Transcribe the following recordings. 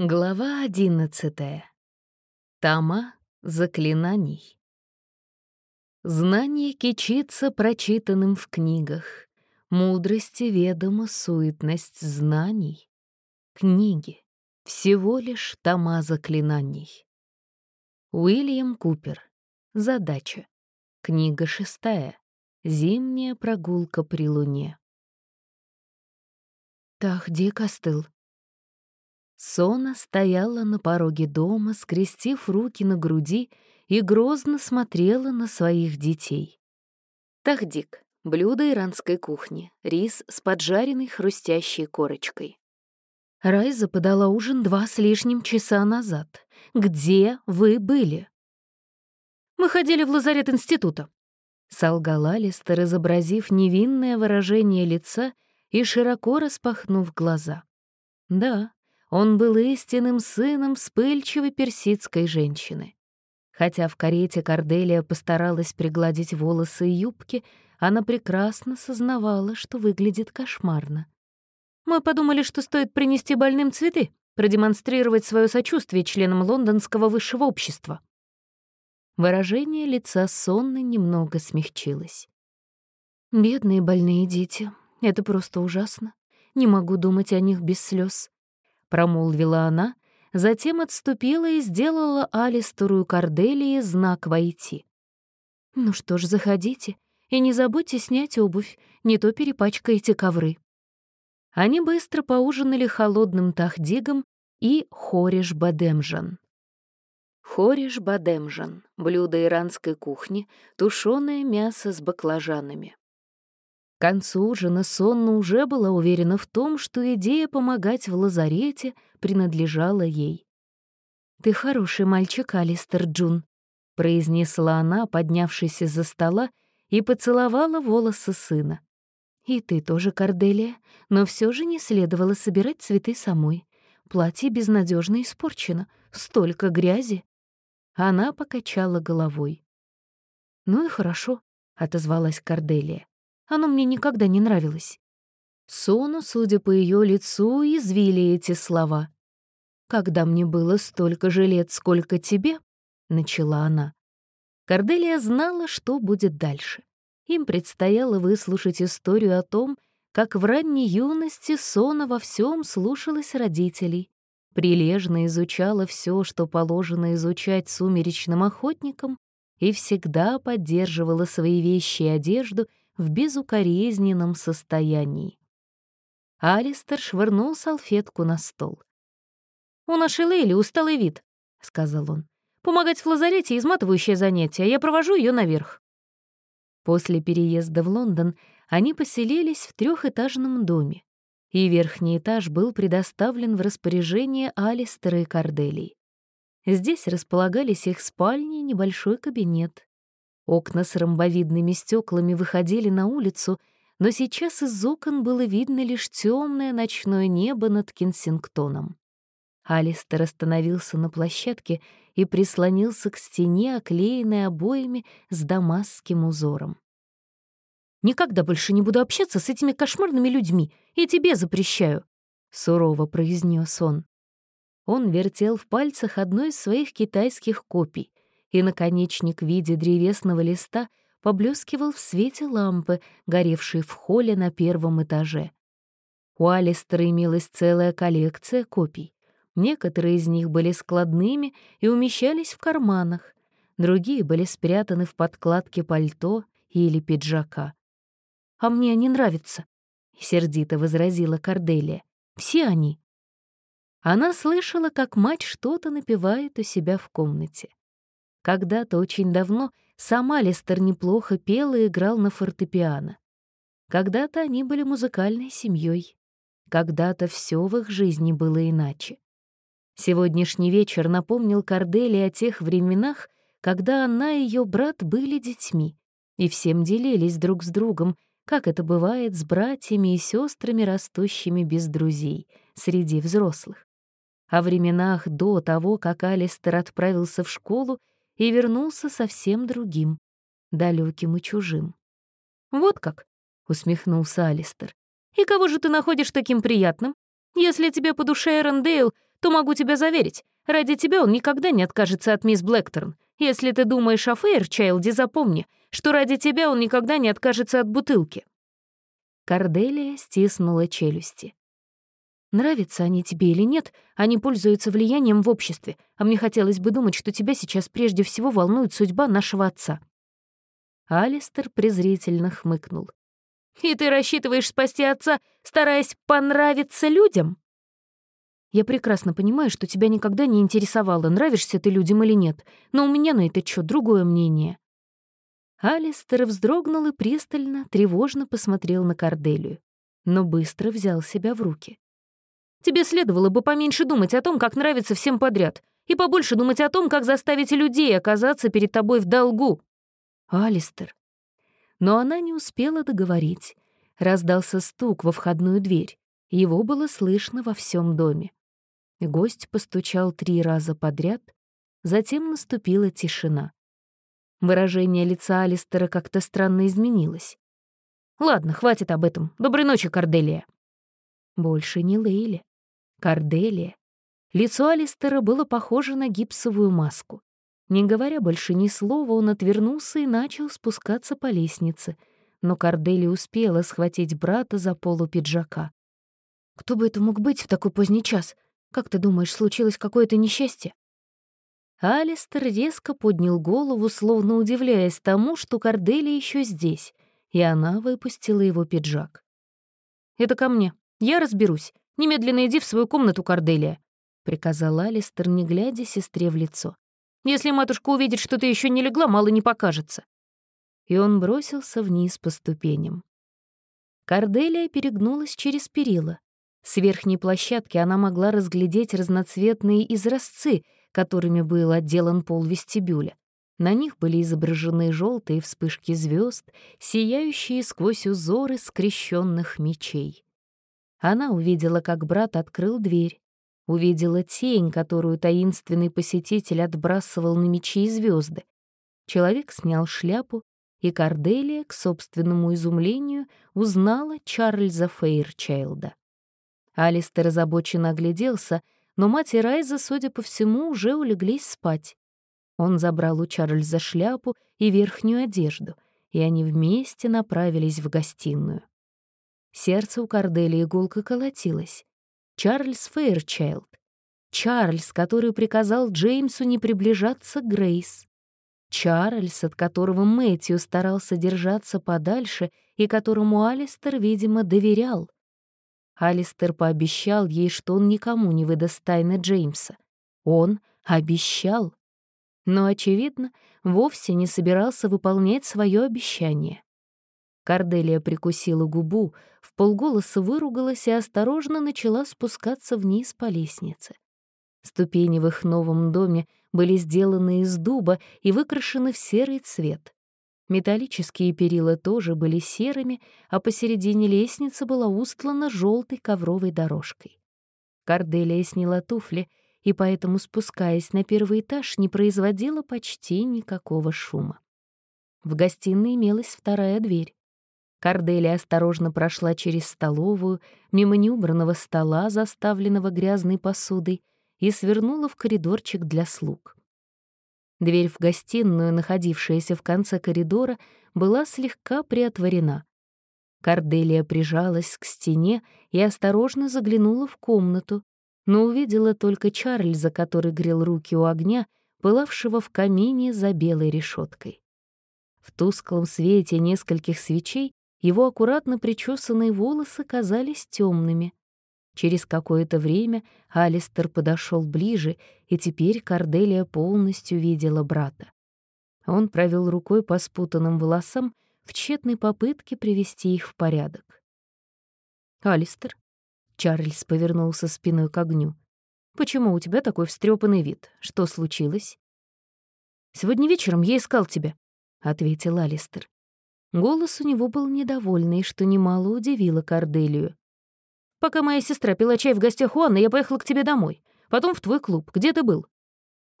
Глава одиннадцатая. Тома заклинаний. Знание кичится прочитанным в книгах, Мудрости ведома суетность знаний. Книги — всего лишь тома заклинаний. Уильям Купер. Задача. Книга шестая. Зимняя прогулка при луне. «Так, дико остыл», Сона стояла на пороге дома, скрестив руки на груди и грозно смотрела на своих детей. Тахдик — блюдо иранской кухни, рис с поджаренной хрустящей корочкой. Райза подала ужин два с лишним часа назад. Где вы были? Мы ходили в лазарет института. Солгала Листер, изобразив невинное выражение лица и широко распахнув глаза. Да, он был истинным сыном вспыльчивой персидской женщины. Хотя в карете Корделия постаралась пригладить волосы и юбки, она прекрасно сознавала, что выглядит кошмарно. «Мы подумали, что стоит принести больным цветы, продемонстрировать свое сочувствие членам лондонского высшего общества». Выражение лица сонны немного смягчилось. «Бедные больные дети. Это просто ужасно. Не могу думать о них без слез. — промолвила она, затем отступила и сделала Алистеру и Корделии знак «Войти». «Ну что ж, заходите, и не забудьте снять обувь, не то перепачкаете ковры». Они быстро поужинали холодным тахдигом и хориш-бадемжан. Хориш-бадемжан — блюдо иранской кухни, тушеное мясо с баклажанами. К концу ужина Сонна уже была уверена в том, что идея помогать в лазарете принадлежала ей. «Ты хороший мальчик, Алистер Джун», — произнесла она, поднявшись из-за стола, и поцеловала волосы сына. «И ты тоже, Корделия, но все же не следовало собирать цветы самой. Платье безнадежно испорчено, столько грязи». Она покачала головой. «Ну и хорошо», — отозвалась Корделия. Оно мне никогда не нравилось». Сону, судя по ее лицу, извили эти слова. «Когда мне было столько же лет, сколько тебе», — начала она. Корделия знала, что будет дальше. Им предстояло выслушать историю о том, как в ранней юности Сона во всем слушалась родителей, прилежно изучала все, что положено изучать сумеречным охотникам, и всегда поддерживала свои вещи и одежду в безукоризненном состоянии. Алистер швырнул салфетку на стол. «У нашей Лейли усталый вид», — сказал он. «Помогать в лазарете — изматывающее занятие, я провожу ее наверх». После переезда в Лондон они поселились в трехэтажном доме, и верхний этаж был предоставлен в распоряжение Алистера и Корделии. Здесь располагались их спальни и небольшой кабинет. Окна с ромбовидными стеклами выходили на улицу, но сейчас из окон было видно лишь темное ночное небо над Кенсингтоном. Алистер остановился на площадке и прислонился к стене, оклеенной обоями с дамасским узором. «Никогда больше не буду общаться с этими кошмарными людьми, и тебе запрещаю», — сурово произнес он. Он вертел в пальцах одну из своих китайских копий, и наконечник в виде древесного листа поблескивал в свете лампы, горевшей в холле на первом этаже. У Алистера имелась целая коллекция копий. Некоторые из них были складными и умещались в карманах, другие были спрятаны в подкладке пальто или пиджака. «А мне они нравятся», — сердито возразила Корделия. «Все они». Она слышала, как мать что-то напевает у себя в комнате. Когда-то очень давно сама Лестер неплохо пела и играл на фортепиано. Когда-то они были музыкальной семьей. Когда-то все в их жизни было иначе. Сегодняшний вечер напомнил Кордели о тех временах, когда она и ее брат были детьми и всем делились друг с другом, как это бывает с братьями и сестрами, растущими без друзей, среди взрослых. О временах до того, как Алистер отправился в школу и вернулся совсем другим, далеким и чужим. «Вот как?» — усмехнулся Алистер. «И кого же ты находишь таким приятным? Если тебе по душе Эрондейл, то могу тебя заверить, ради тебя он никогда не откажется от мисс Блэкторн. Если ты думаешь о Фейрчайлде, запомни, что ради тебя он никогда не откажется от бутылки». Корделия стиснула челюсти. Нравятся они тебе или нет, они пользуются влиянием в обществе, а мне хотелось бы думать, что тебя сейчас прежде всего волнует судьба нашего отца». Алистер презрительно хмыкнул. «И ты рассчитываешь спасти отца, стараясь понравиться людям?» «Я прекрасно понимаю, что тебя никогда не интересовало, нравишься ты людям или нет, но у меня на это что другое мнение». Алистер вздрогнул и пристально, тревожно посмотрел на Корделию, но быстро взял себя в руки. Тебе следовало бы поменьше думать о том, как нравится всем подряд, и побольше думать о том, как заставить людей оказаться перед тобой в долгу. Алистер. Но она не успела договорить. Раздался стук во входную дверь. Его было слышно во всем доме. Гость постучал три раза подряд, затем наступила тишина. Выражение лица Алистера как-то странно изменилось. «Ладно, хватит об этом. Доброй ночи, Корделия». Больше не Лейли. Корделия. Лицо Алистера было похоже на гипсовую маску. Не говоря больше ни слова, он отвернулся и начал спускаться по лестнице, но Корделия успела схватить брата за полу пиджака. «Кто бы это мог быть в такой поздний час? Как ты думаешь, случилось какое-то несчастье?» Алистер резко поднял голову, словно удивляясь тому, что Корделия еще здесь, и она выпустила его пиджак. «Это ко мне. Я разберусь. Немедленно иди в свою комнату, Корделия», — приказал Алистер, не глядя сестре в лицо. «Если матушка увидит, что ты еще не легла, мало не покажется». И он бросился вниз по ступеням. Корделия перегнулась через перила. С верхней площадки она могла разглядеть разноцветные изразцы, которыми был отделан пол вестибюля. На них были изображены желтые вспышки звезд, сияющие сквозь узоры скрещенных мечей. Она увидела, как брат открыл дверь, увидела тень, которую таинственный посетитель отбрасывал на мечи и звезды. Человек снял шляпу, и Корделия, к собственному изумлению, узнала Чарльза Фейрчайлда. Алистер озабоченно огляделся, но мать и Райза, судя по всему, уже улеглись спать. Он забрал у Чарльза шляпу и верхнюю одежду, и они вместе направились в гостиную. Сердце у Корделии гулко колотилось. Чарльз Фейрчайлд. Чарльз, который приказал Джеймсу не приближаться к Грейс. Чарльз, от которого Мэтью старался держаться подальше и которому Алистер, видимо, доверял. Алистер пообещал ей, что он никому не выдаст тайны Джеймса. Он обещал. Но, очевидно, вовсе не собирался выполнять свое обещание. Карделия прикусила губу, в полголоса выругалась и осторожно начала спускаться вниз по лестнице. Ступени в их новом доме были сделаны из дуба и выкрашены в серый цвет. Металлические перила тоже были серыми, а посередине лестницы была устлана желтой ковровой дорожкой. Карделия сняла туфли и поэтому, спускаясь на первый этаж, не производила почти никакого шума. В гостиной имелась вторая дверь. Корделия осторожно прошла через столовую, мимо неубранного стола, заставленного грязной посудой, и свернула в коридорчик для слуг. Дверь в гостиную, находившаяся в конце коридора, была слегка приотворена. Корделия прижалась к стене и осторожно заглянула в комнату, но увидела только Чарльза, который грел руки у огня, пылавшего в камине за белой решеткой. В тусклом свете нескольких свечей его аккуратно причесанные волосы казались темными. Через какое-то время Алистер подошел ближе, и теперь Корделия полностью видела брата. Он провел рукой по спутанным волосам в тщетной попытке привести их в порядок. «Алистер», — Чарльз повернулся спиной к огню, «почему у тебя такой встрепанный вид? Что случилось?» «Сегодня вечером я искал тебя», — ответил Алистер. Голос у него был недовольный, что немало удивило Корделию. «Пока моя сестра пила чай в гостях у Анны, я поехала к тебе домой. Потом в твой клуб. Где ты был?»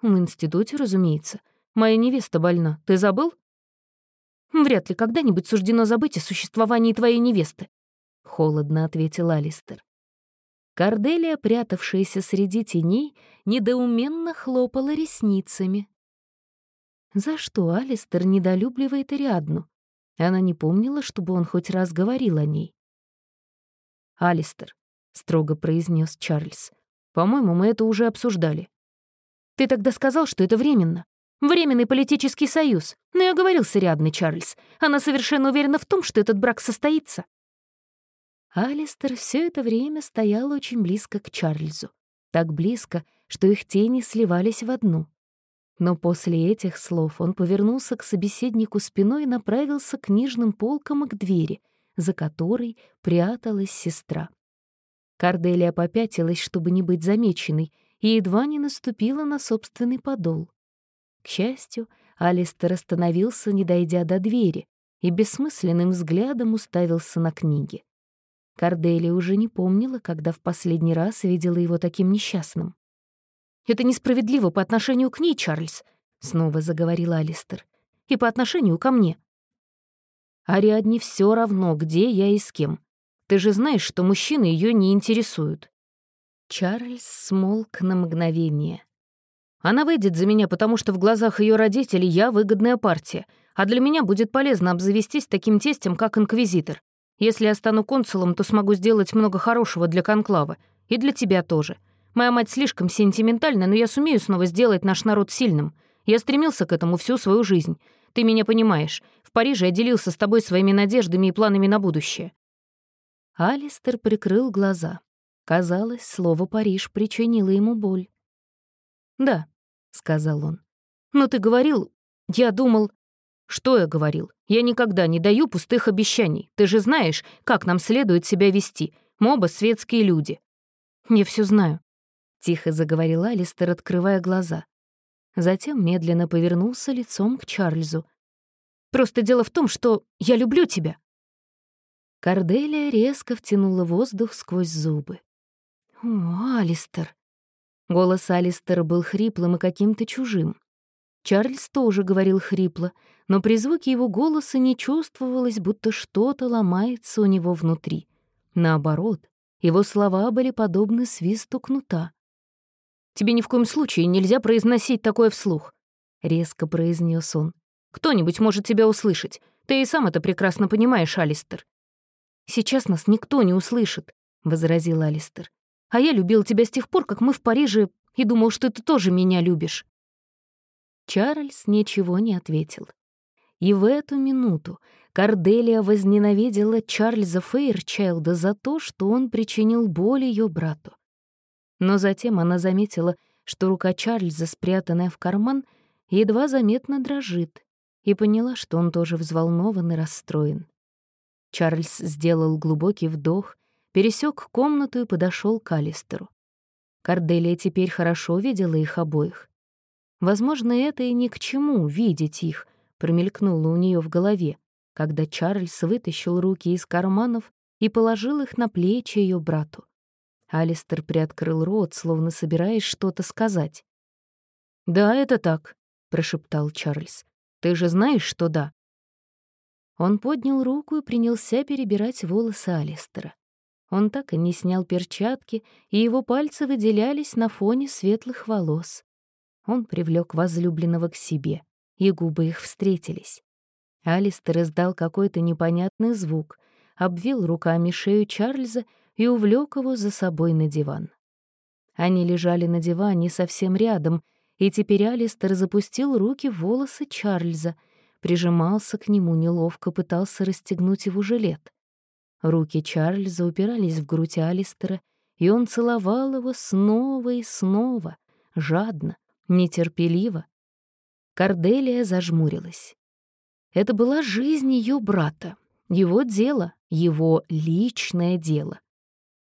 «В институте, разумеется. Моя невеста больна. Ты забыл?» «Вряд ли когда-нибудь суждено забыть о существовании твоей невесты», — холодно ответил Алистер. Корделия, прятавшаяся среди теней, недоуменно хлопала ресницами. За что Алистер недолюбливает Ариадну? Она не помнила, чтобы он хоть раз говорил о ней. «Алистер», — строго произнес Чарльз, — «по-моему, мы это уже обсуждали». «Ты тогда сказал, что это временно. Временный политический союз. Но я говорил с Чарльз. Она совершенно уверена в том, что этот брак состоится». Алистер все это время стоял очень близко к Чарльзу. Так близко, что их тени сливались в одну. Но после этих слов он повернулся к собеседнику спиной и направился к книжным полкам и к двери, за которой пряталась сестра. Карделия попятилась, чтобы не быть замеченной, и едва не наступила на собственный подол. К счастью, Алистер остановился, не дойдя до двери, и бессмысленным взглядом уставился на книги. Карделия уже не помнила, когда в последний раз видела его таким несчастным. «Это несправедливо по отношению к ней, Чарльз», — снова заговорил Алистер. «И по отношению ко мне». «Ариадне все равно, где я и с кем. Ты же знаешь, что мужчины ее не интересуют». Чарльз смолк на мгновение. «Она выйдет за меня, потому что в глазах ее родителей я выгодная партия, а для меня будет полезно обзавестись таким тестем, как инквизитор. Если я стану консулом, то смогу сделать много хорошего для конклава. И для тебя тоже. Моя мать слишком сентиментальна, но я сумею снова сделать наш народ сильным. Я стремился к этому всю свою жизнь. Ты меня понимаешь. В Париже я делился с тобой своими надеждами и планами на будущее». Алистер прикрыл глаза. Казалось, слово «Париж» причинило ему боль. «Да», — сказал он. «Но ты говорил... Я думал...» «Что я говорил? Я никогда не даю пустых обещаний. Ты же знаешь, как нам следует себя вести. Мы оба светские люди». «Я все знаю», — тихо заговорил Алистер, открывая глаза. Затем медленно повернулся лицом к Чарльзу. «Просто дело в том, что я люблю тебя». Корделия резко втянула воздух сквозь зубы. «О, Алистер!» Голос Алистера был хриплым и каким-то чужим. Чарльз тоже говорил хрипло, но при звуке его голоса не чувствовалось, будто что-то ломается у него внутри. Наоборот, его слова были подобны свисту кнута. «Тебе ни в коем случае нельзя произносить такое вслух», — резко произнес он. «Кто-нибудь может тебя услышать. Ты и сам это прекрасно понимаешь, Алистер». «Сейчас нас никто не услышит», — возразил Алистер. «А я любил тебя с тех пор, как мы в Париже, и думал, что ты тоже меня любишь». Чарльз ничего не ответил. И в эту минуту Карделия возненавидела Чарльза Фейрчайлда за то, что он причинил боль ее брату. Но затем она заметила, что рука Чарльза, спрятанная в карман, едва заметно дрожит, и поняла, что он тоже взволнован и расстроен. Чарльз сделал глубокий вдох, пересек комнату и подошел к Алистеру. Карделия теперь хорошо видела их обоих. Возможно, это и ни к чему видеть их, промелькнуло у нее в голове, когда Чарльз вытащил руки из карманов и положил их на плечи ее брату. Алистер приоткрыл рот, словно собираясь что-то сказать. «Да, это так», — прошептал Чарльз. «Ты же знаешь, что да». Он поднял руку и принялся перебирать волосы Алистера. Он так и не снял перчатки, и его пальцы выделялись на фоне светлых волос. Он привлек возлюбленного к себе, и губы их встретились. Алистер издал какой-то непонятный звук, обвил руками шею Чарльза и увлек его за собой на диван. Они лежали на диване совсем рядом, и теперь Алистер запустил руки в волосы Чарльза, прижимался к нему, неловко пытался расстегнуть его жилет. Руки Чарльза упирались в грудь Алистера, и он целовал его снова и снова, жадно, нетерпеливо. Корделия зажмурилась. Это была жизнь ее брата, его дело, его личное дело.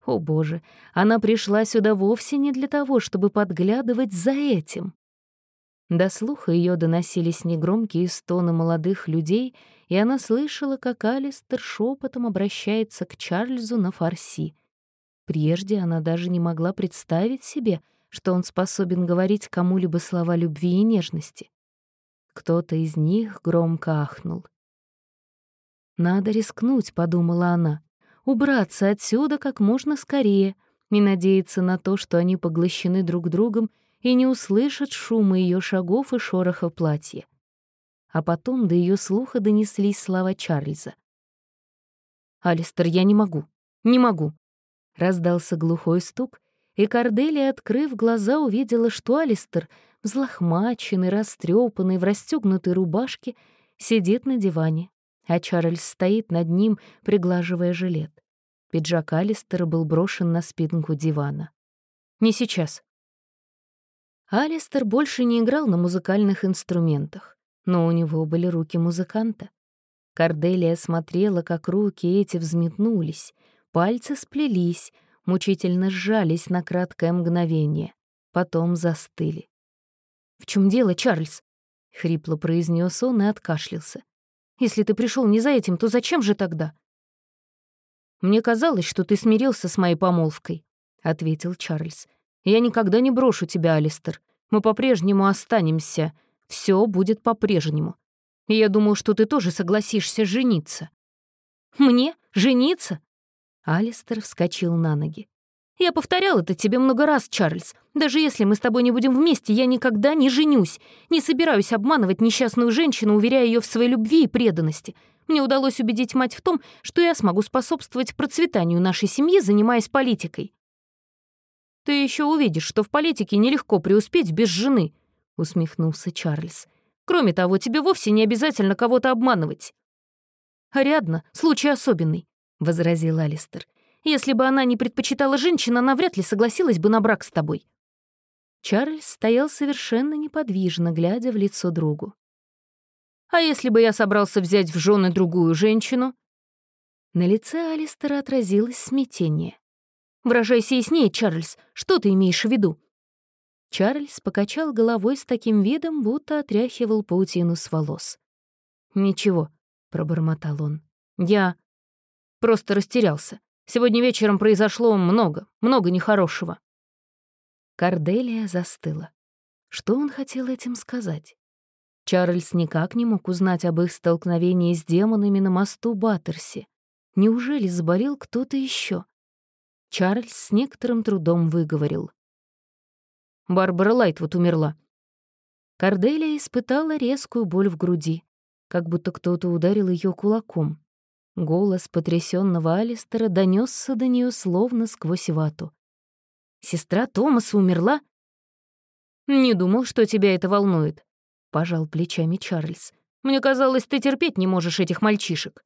О боже, она пришла сюда вовсе не для того, чтобы подглядывать за этим. До слуха ее доносились негромкие стоны молодых людей, и она слышала, как Алистер шепотом обращается к Чарльзу на фарси. Прежде она даже не могла представить себе, что он способен говорить кому-либо слова любви и нежности. Кто-то из них громко ахнул. «Надо рискнуть», — подумала она, — «убраться отсюда как можно скорее, и надеяться на то, что они поглощены друг другом и не услышат шума ее шагов и шороха платья. А потом до ее слуха донеслись слова Чарльза. «Алистер, я не могу, не могу!» Раздался глухой стук, и Корделия, открыв глаза, увидела, что Алистер, взлохмаченный, растрепанный, в расстегнутой рубашке, сидит на диване, а Чарльз стоит над ним, приглаживая жилет. Пиджак Алистера был брошен на спинку дивана. «Не сейчас». Алистер больше не играл на музыкальных инструментах, но у него были руки музыканта. Корделия смотрела, как руки эти взметнулись, пальцы сплелись, мучительно сжались на краткое мгновение, потом застыли. «В чем дело, Чарльз?» — хрипло произнес он и откашлялся. «Если ты пришел не за этим, то зачем же тогда?» «Мне казалось, что ты смирился с моей помолвкой», — ответил Чарльз. «Я никогда не брошу тебя, Алистер. Мы по-прежнему останемся. Все будет по-прежнему. И я думал, что ты тоже согласишься жениться». «Мне? Жениться?» Алистер вскочил на ноги. «Я повторял это тебе много раз, Чарльз. Даже если мы с тобой не будем вместе, я никогда не женюсь. Не собираюсь обманывать несчастную женщину, уверяя ее в своей любви и преданности. Мне удалось убедить мать в том, что я смогу способствовать процветанию нашей семьи, занимаясь политикой. «Ты еще увидишь, что в политике нелегко преуспеть без жены», — усмехнулся Чарльз. «Кроме того, тебе вовсе не обязательно кого-то обманывать». «Ариадна — случай особенный», — возразил Алистер. «Если бы она не предпочитала женщин, она вряд ли согласилась бы на брак с тобой». Чарльз стоял совершенно неподвижно, глядя в лицо другу. А если бы я собрался взять в жены другую женщину?» На лице Алистера отразилось смятение. «Выражайся яснее, Чарльз, что ты имеешь в виду?» Чарльз покачал головой с таким видом, будто отряхивал паутину с волос. «Ничего», — пробормотал он. «Я просто растерялся. Сегодня вечером произошло много, много нехорошего». Корделия застыла. Что он хотел этим сказать? Чарльз никак не мог узнать об их столкновении с демонами на мосту Баттерси. Неужели заболел кто-то еще? Чарльз с некоторым трудом выговорил. Барбара Лайтвуд умерла. Корделия испытала резкую боль в груди, как будто кто-то ударил ее кулаком. Голос потрясенного Алистера донесся до нее словно сквозь вату. «Сестра Томаса умерла?» «Не думал, что тебя это волнует», — пожал плечами Чарльз. «Мне казалось, ты терпеть не можешь этих мальчишек».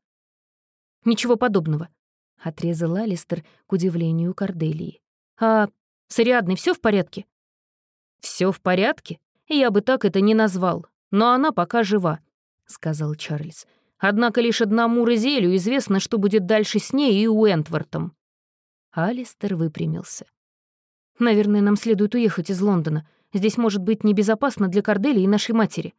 «Ничего подобного», — отрезал Алистер к удивлению Корделии. «А с Ариадной всё в порядке?» Все в порядке? Я бы так это не назвал, но она пока жива», — сказал Чарльз. «Однако лишь одному Розелю известно, что будет дальше с ней и Уэнтвортом». Алистер выпрямился. «Наверное, нам следует уехать из Лондона. Здесь может быть небезопасно для Корделии и нашей матери».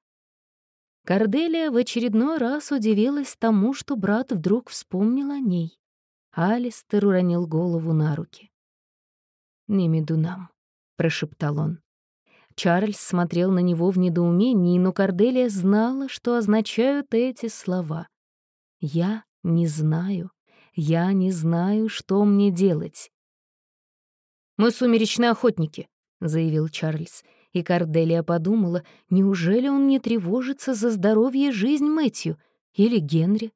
Корделия в очередной раз удивилась тому, что брат вдруг вспомнил о ней. Алистер уронил голову на руки. «Не меду нам», — прошептал он. Чарльз смотрел на него в недоумении, но Корделия знала, что означают эти слова. «Я не знаю. Я не знаю, что мне делать». «Мы сумеречные охотники», — заявил Чарльз. И Корделия подумала, неужели он не тревожится за здоровье и жизнь Мэтью или Генри?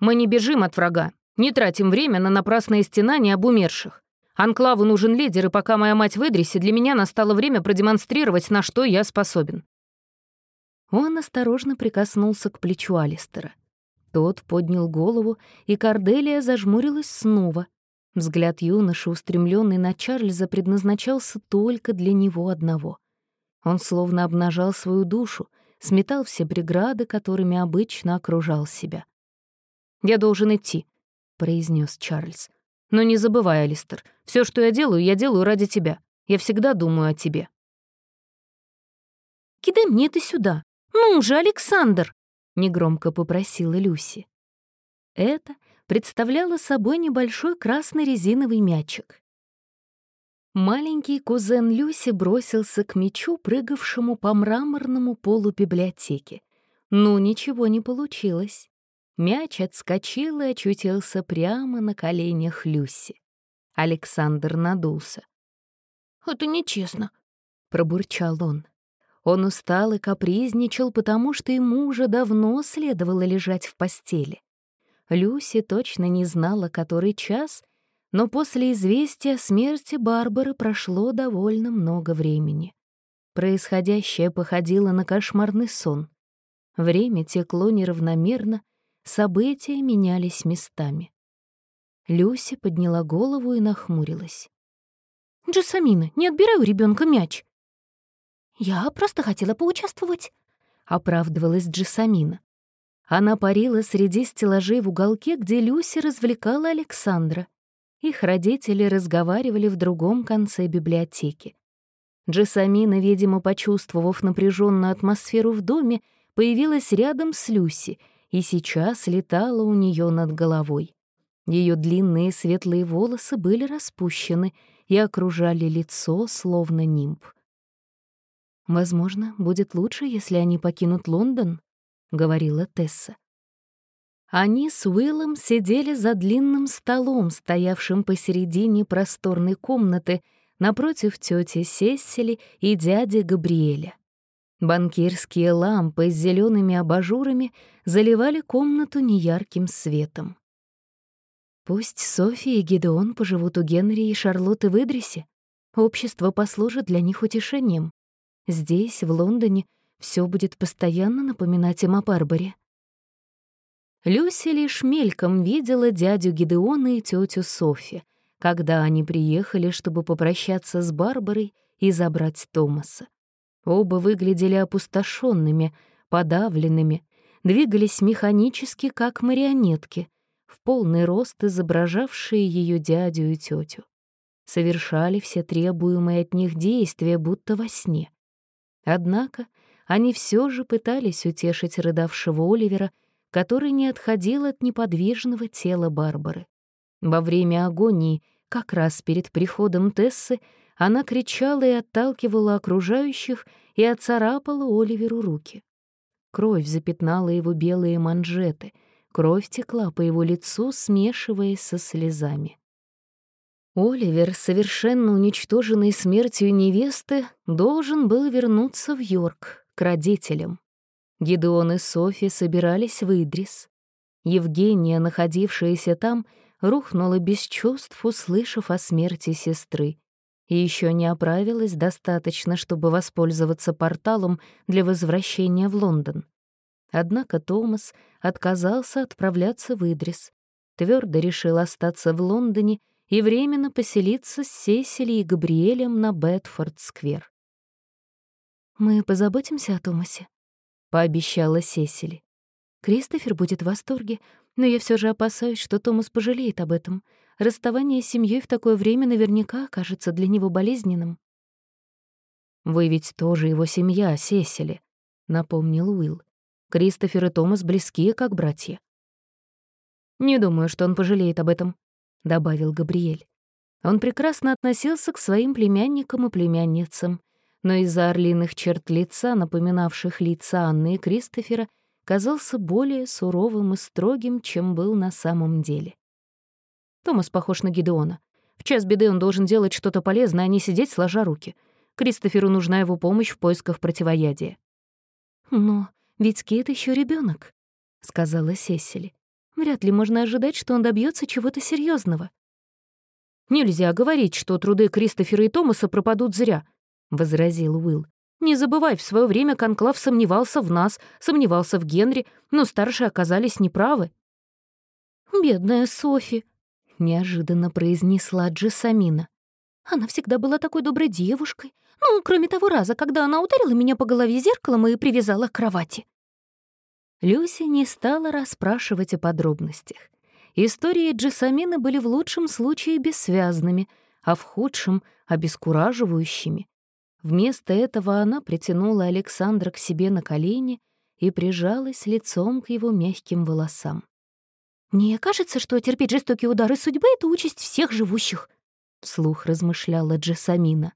«Мы не бежим от врага, не тратим время на напрасные стенания об умерших. Анклаву нужен лидер, и пока моя мать в Эдрисе, для меня настало время продемонстрировать, на что я способен». Он осторожно прикоснулся к плечу Алистера. Тот поднял голову, и Корделия зажмурилась снова, Взгляд юноши, устремленный на Чарльза, предназначался только для него одного. Он словно обнажал свою душу, сметал все преграды, которыми обычно окружал себя. «Я должен идти», — произнес Чарльз. «Но не забывай, Алистер, все, что я делаю, я делаю ради тебя. Я всегда думаю о тебе». «Кидай мне это сюда! Ну же, Александр!» — негромко попросила Люси. Это представляла собой небольшой красный резиновый мячик. Маленький кузен Люси бросился к мячу, прыгавшему по мраморному полу библиотеки. Но ничего не получилось. Мяч отскочил и очутился прямо на коленях Люси. Александр надулся. «Это нечестно», — пробурчал он. Он устал и капризничал, потому что ему уже давно следовало лежать в постели. Люси точно не знала, который час, но после известия о смерти Барбары прошло довольно много времени. Происходящее походило на кошмарный сон. Время текло неравномерно, события менялись местами. Люси подняла голову и нахмурилась. «Джессамина, не отбирай у ребенка мяч!» «Я просто хотела поучаствовать», — оправдывалась Джессамина. Она парила среди стеллажей в уголке, где Люси развлекала Александра. Их родители разговаривали в другом конце библиотеки. Джессамина, видимо, почувствовав напряженную атмосферу в доме, появилась рядом с Люси и сейчас летала у нее над головой. Ее длинные светлые волосы были распущены и окружали лицо, словно нимб. «Возможно, будет лучше, если они покинут Лондон», — говорила Тесса. Они с Уиллом сидели за длинным столом, стоявшим посередине просторной комнаты, напротив тети Сесили и дяди Габриэля. Банкирские лампы с зелеными абажурами заливали комнату неярким светом. Пусть София и Гидеон поживут у Генри и Шарлотты в Идрисе. Общество послужит для них утешением. Здесь, в Лондоне, все будет постоянно напоминать им о Барбаре. Люси лишь мельком видела дядю Гидеона и тетю Софи, когда они приехали, чтобы попрощаться с Барбарой и забрать Томаса. Оба выглядели опустошенными, подавленными, двигались механически, как марионетки, в полный рост изображавшие ее дядю и тетю. Совершали все требуемые от них действия, будто во сне. Однако они все же пытались утешить рыдавшего Оливера, который не отходил от неподвижного тела Барбары. Во время агонии, как раз перед приходом Тессы, она кричала и отталкивала окружающих и отцарапала Оливеру руки. Кровь запятнала его белые манжеты — Кровь текла по его лицу, смешиваясь со слезами. Оливер, совершенно уничтоженный смертью невесты, должен был вернуться в Йорк, к родителям. Гидеон и Софи собирались в Идрис. Евгения, находившаяся там, рухнула без чувств, услышав о смерти сестры, и еще не оправилась достаточно, чтобы воспользоваться порталом для возвращения в Лондон. Однако Томас отказался отправляться в Идрис, твердо решил остаться в Лондоне и временно поселиться с Сесили и Габриэлем на Бетфорд-сквер. «Мы позаботимся о Томасе», — пообещала Сесили. «Кристофер будет в восторге, но я все же опасаюсь, что Томас пожалеет об этом. Расставание с семьей в такое время наверняка окажется для него болезненным». «Вы ведь тоже его семья, Сесили», — напомнил Уилл. Кристофер и Томас близкие, как братья. «Не думаю, что он пожалеет об этом», — добавил Габриэль. Он прекрасно относился к своим племянникам и племянницам, но из-за орлиных черт лица, напоминавших лица Анны и Кристофера, казался более суровым и строгим, чем был на самом деле. Томас похож на Гидеона. В час беды он должен делать что-то полезное, а не сидеть сложа руки. Кристоферу нужна его помощь в поисках противоядия. «Но ведь Кит еще ребенок, сказала Сесили. Вряд ли можно ожидать, что он добьется чего-то серьезного. Нельзя говорить, что труды Кристофера и Томаса пропадут зря, возразил Уилл. Не забывай, в свое время Конклав сомневался в нас, сомневался в Генри, но старшие оказались неправы. «Бедная Софи», — неожиданно произнесла Джессамина. «Она всегда была такой доброй девушкой, ну, кроме того раза, когда она ударила меня по голове зеркалом и привязала к кровати. Люси не стала расспрашивать о подробностях. Истории Джессамины были в лучшем случае бессвязными, а в худшем — обескураживающими. Вместо этого она притянула Александра к себе на колени и прижалась лицом к его мягким волосам. «Мне кажется, что терпеть жестокие удары судьбы — это участь всех живущих», — вслух размышляла Джессамина.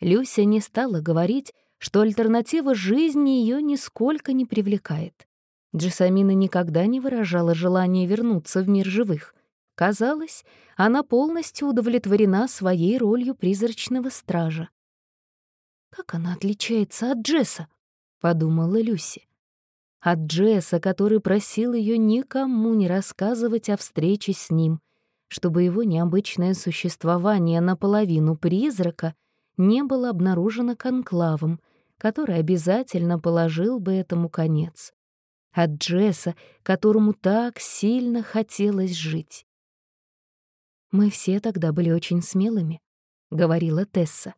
Люся не стала говорить, что альтернатива жизни ее нисколько не привлекает. Джессамина никогда не выражала желания вернуться в мир живых. Казалось, она полностью удовлетворена своей ролью призрачного стража. «Как она отличается от Джесса?» — подумала Люси. От Джесса, который просил ее никому не рассказывать о встрече с ним, чтобы его необычное существование наполовину призрака не было обнаружено конклавом, который обязательно положил бы этому конец. От Джесса, которому так сильно хотелось жить. «Мы все тогда были очень смелыми», — говорила Тесса.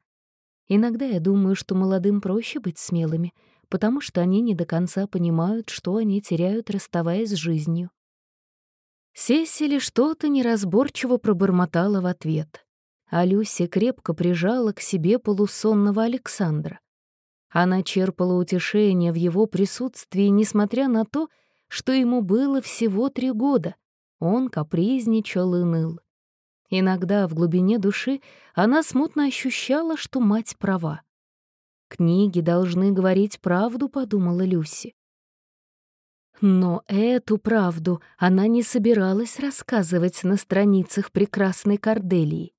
«Иногда я думаю, что молодым проще быть смелыми, потому что они не до конца понимают, что они теряют, расставаясь с жизнью». Сесили что-то неразборчиво пробормотала в ответ, а Люси крепко прижала к себе полусонного Александра. Она черпала утешение в его присутствии, несмотря на то, что ему было всего три года. Он капризничал и ныл. Иногда в глубине души она смутно ощущала, что мать права. «Книги должны говорить правду», — подумала Люси. Но эту правду она не собиралась рассказывать на страницах прекрасной Корделии.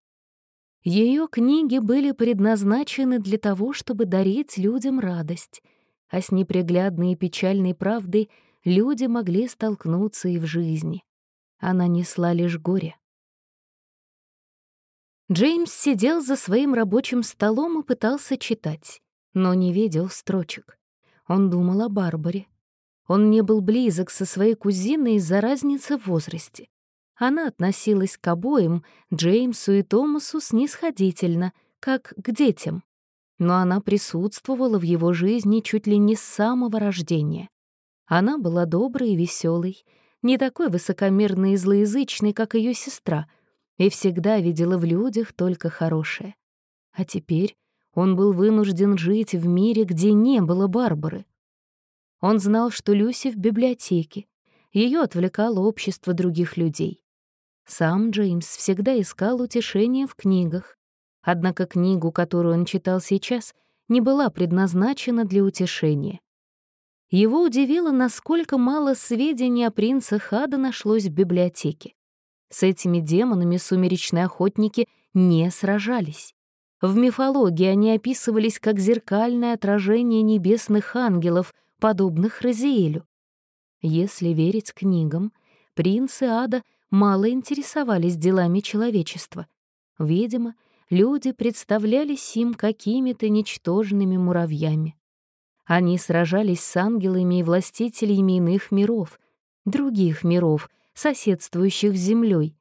Ее книги были предназначены для того, чтобы дарить людям радость, а с неприглядной и печальной правдой люди могли столкнуться и в жизни. Она несла лишь горе. Джеймс сидел за своим рабочим столом и пытался читать, но не видел строчек. Он думал о Барбаре. Он не был близок со своей кузиной из-за разницы в возрасте. Она относилась к обоим, Джеймсу и Томасу, снисходительно, как к детям. Но она присутствовала в его жизни чуть ли не с самого рождения. Она была доброй и веселой, не такой высокомерной и злоязычной, как ее сестра — и всегда видела в людях только хорошее. А теперь он был вынужден жить в мире, где не было Барбары. Он знал, что Люси в библиотеке, ее отвлекало общество других людей. Сам Джеймс всегда искал утешения в книгах, однако книгу, которую он читал сейчас, не была предназначена для утешения. Его удивило, насколько мало сведений о принце Хада нашлось в библиотеке. С этими демонами сумеречные охотники не сражались. В мифологии они описывались как зеркальное отражение небесных ангелов, подобных Розиэлю. Если верить книгам, принцы ада мало интересовались делами человечества. Видимо, люди представлялись им какими-то ничтожными муравьями. Они сражались с ангелами и властителями иных миров, других миров, соседствующих с Землей,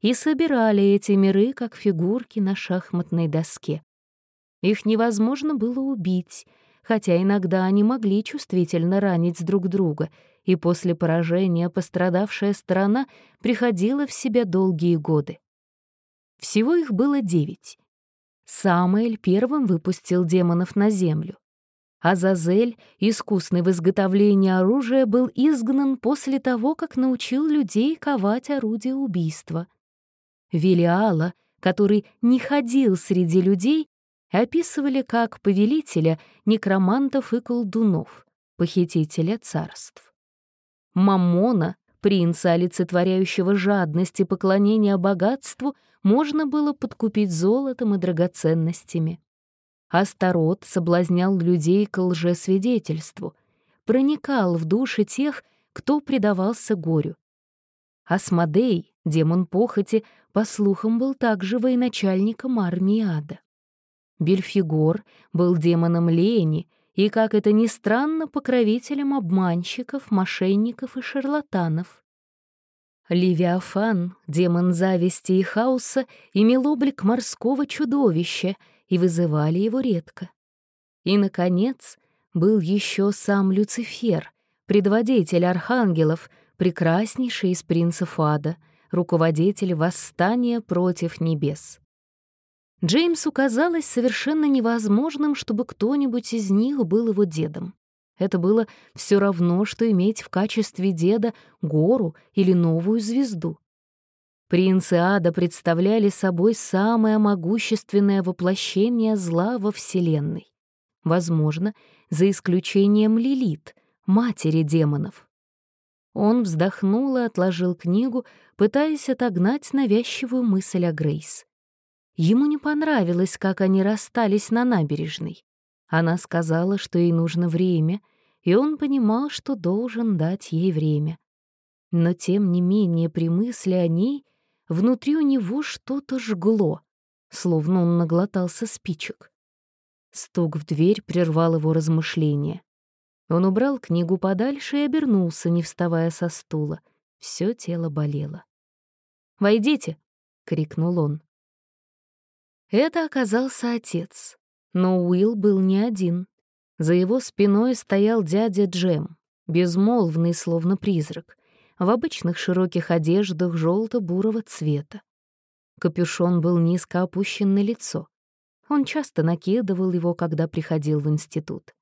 и собирали эти миры как фигурки на шахматной доске. Их невозможно было убить, хотя иногда они могли чувствительно ранить друг друга, и после поражения пострадавшая сторона приходила в себя долгие годы. Всего их было девять. Самуэль первым выпустил демонов на землю. Азазель, искусный в изготовлении оружия, был изгнан после того, как научил людей ковать орудия убийства. Велиала, который не ходил среди людей, описывали как повелителя некромантов и колдунов, похитителя царств. Мамона, принца, олицетворяющего жадность и поклонение богатству, можно было подкупить золотом и драгоценностями. Астарот соблазнял людей к лжесвидетельству, проникал в души тех, кто предавался горю. Асмодей, демон похоти, по слухам, был также военачальником армии ада. Бельфигор был демоном лени и, как это ни странно, покровителем обманщиков, мошенников и шарлатанов. Левиафан, демон зависти и хаоса, имел облик морского чудовища — и вызывали его редко. И, наконец, был еще сам Люцифер, предводитель архангелов, прекраснейший из принцев ада, руководитель восстания против небес. Джеймсу казалось совершенно невозможным, чтобы кто-нибудь из них был его дедом. Это было все равно, что иметь в качестве деда гору или новую звезду. Принцы ада представляли собой самое могущественное воплощение зла во Вселенной. Возможно, за исключением Лилит, матери демонов. Он вздохнул и отложил книгу, пытаясь отогнать навязчивую мысль о Грейс. Ему не понравилось, как они расстались на набережной. Она сказала, что ей нужно время, и он понимал, что должен дать ей время. Но тем не менее при мысли о ней внутри у него что-то жгло, словно он наглотался спичек. Стук в дверь прервал его размышления. Он убрал книгу подальше и обернулся, не вставая со стула. Всё тело болело. «Войдите!» — крикнул он. Это оказался отец. Но Уилл был не один. За его спиной стоял дядя Джем, безмолвный, словно призрак, в обычных широких одеждах желто-бурого цвета. Капюшон был низко опущен на лицо. Он часто накидывал его, когда приходил в институт.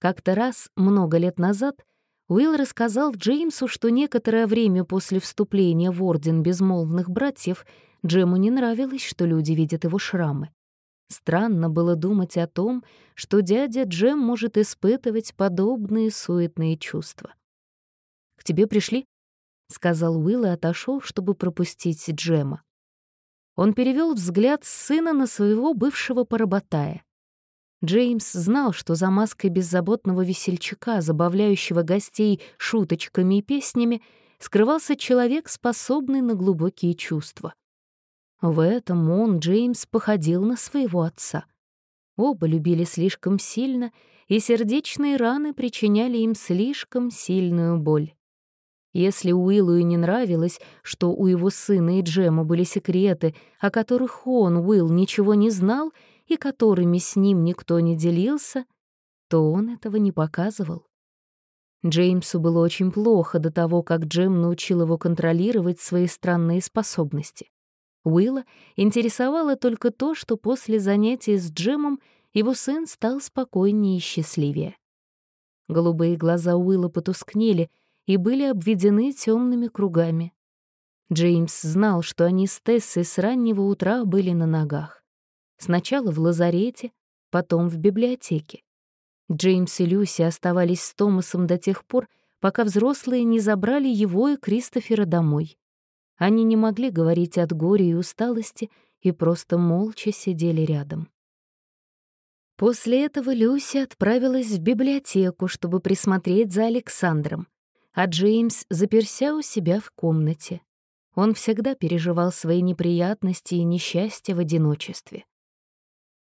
Как-то раз, много лет назад, Уилл рассказал Джеймсу, что некоторое время после вступления в Орден Безмолвных Братьев Джему не нравилось, что люди видят его шрамы. Странно было думать о том, что дядя Джем может испытывать подобные суетные чувства. «К тебе пришли?» — сказал Уилл и отошел, чтобы пропустить Джема. Он перевел взгляд сына на своего бывшего поработая. Джеймс знал, что за маской беззаботного весельчака, забавляющего гостей шуточками и песнями, скрывался человек, способный на глубокие чувства. В этом он, Джеймс, походил на своего отца. Оба любили слишком сильно, и сердечные раны причиняли им слишком сильную боль. Если Уиллу и не нравилось, что у его сына и Джема были секреты, о которых он, Уилл, ничего не знал — и которыми с ним никто не делился, то он этого не показывал. Джеймсу было очень плохо до того, как Джем научил его контролировать свои странные способности. Уилла интересовало только то, что после занятий с Джемом его сын стал спокойнее и счастливее. Голубые глаза Уилла потускнели и были обведены темными кругами. Джеймс знал, что они с Тессой с раннего утра были на ногах. Сначала в лазарете, потом в библиотеке. Джеймс и Люси оставались с Томасом до тех пор, пока взрослые не забрали его и Кристофера домой. Они не могли говорить от горя и усталости и просто молча сидели рядом. После этого Люси отправилась в библиотеку, чтобы присмотреть за Александром, а Джеймс заперся у себя в комнате. Он всегда переживал свои неприятности и несчастья в одиночестве.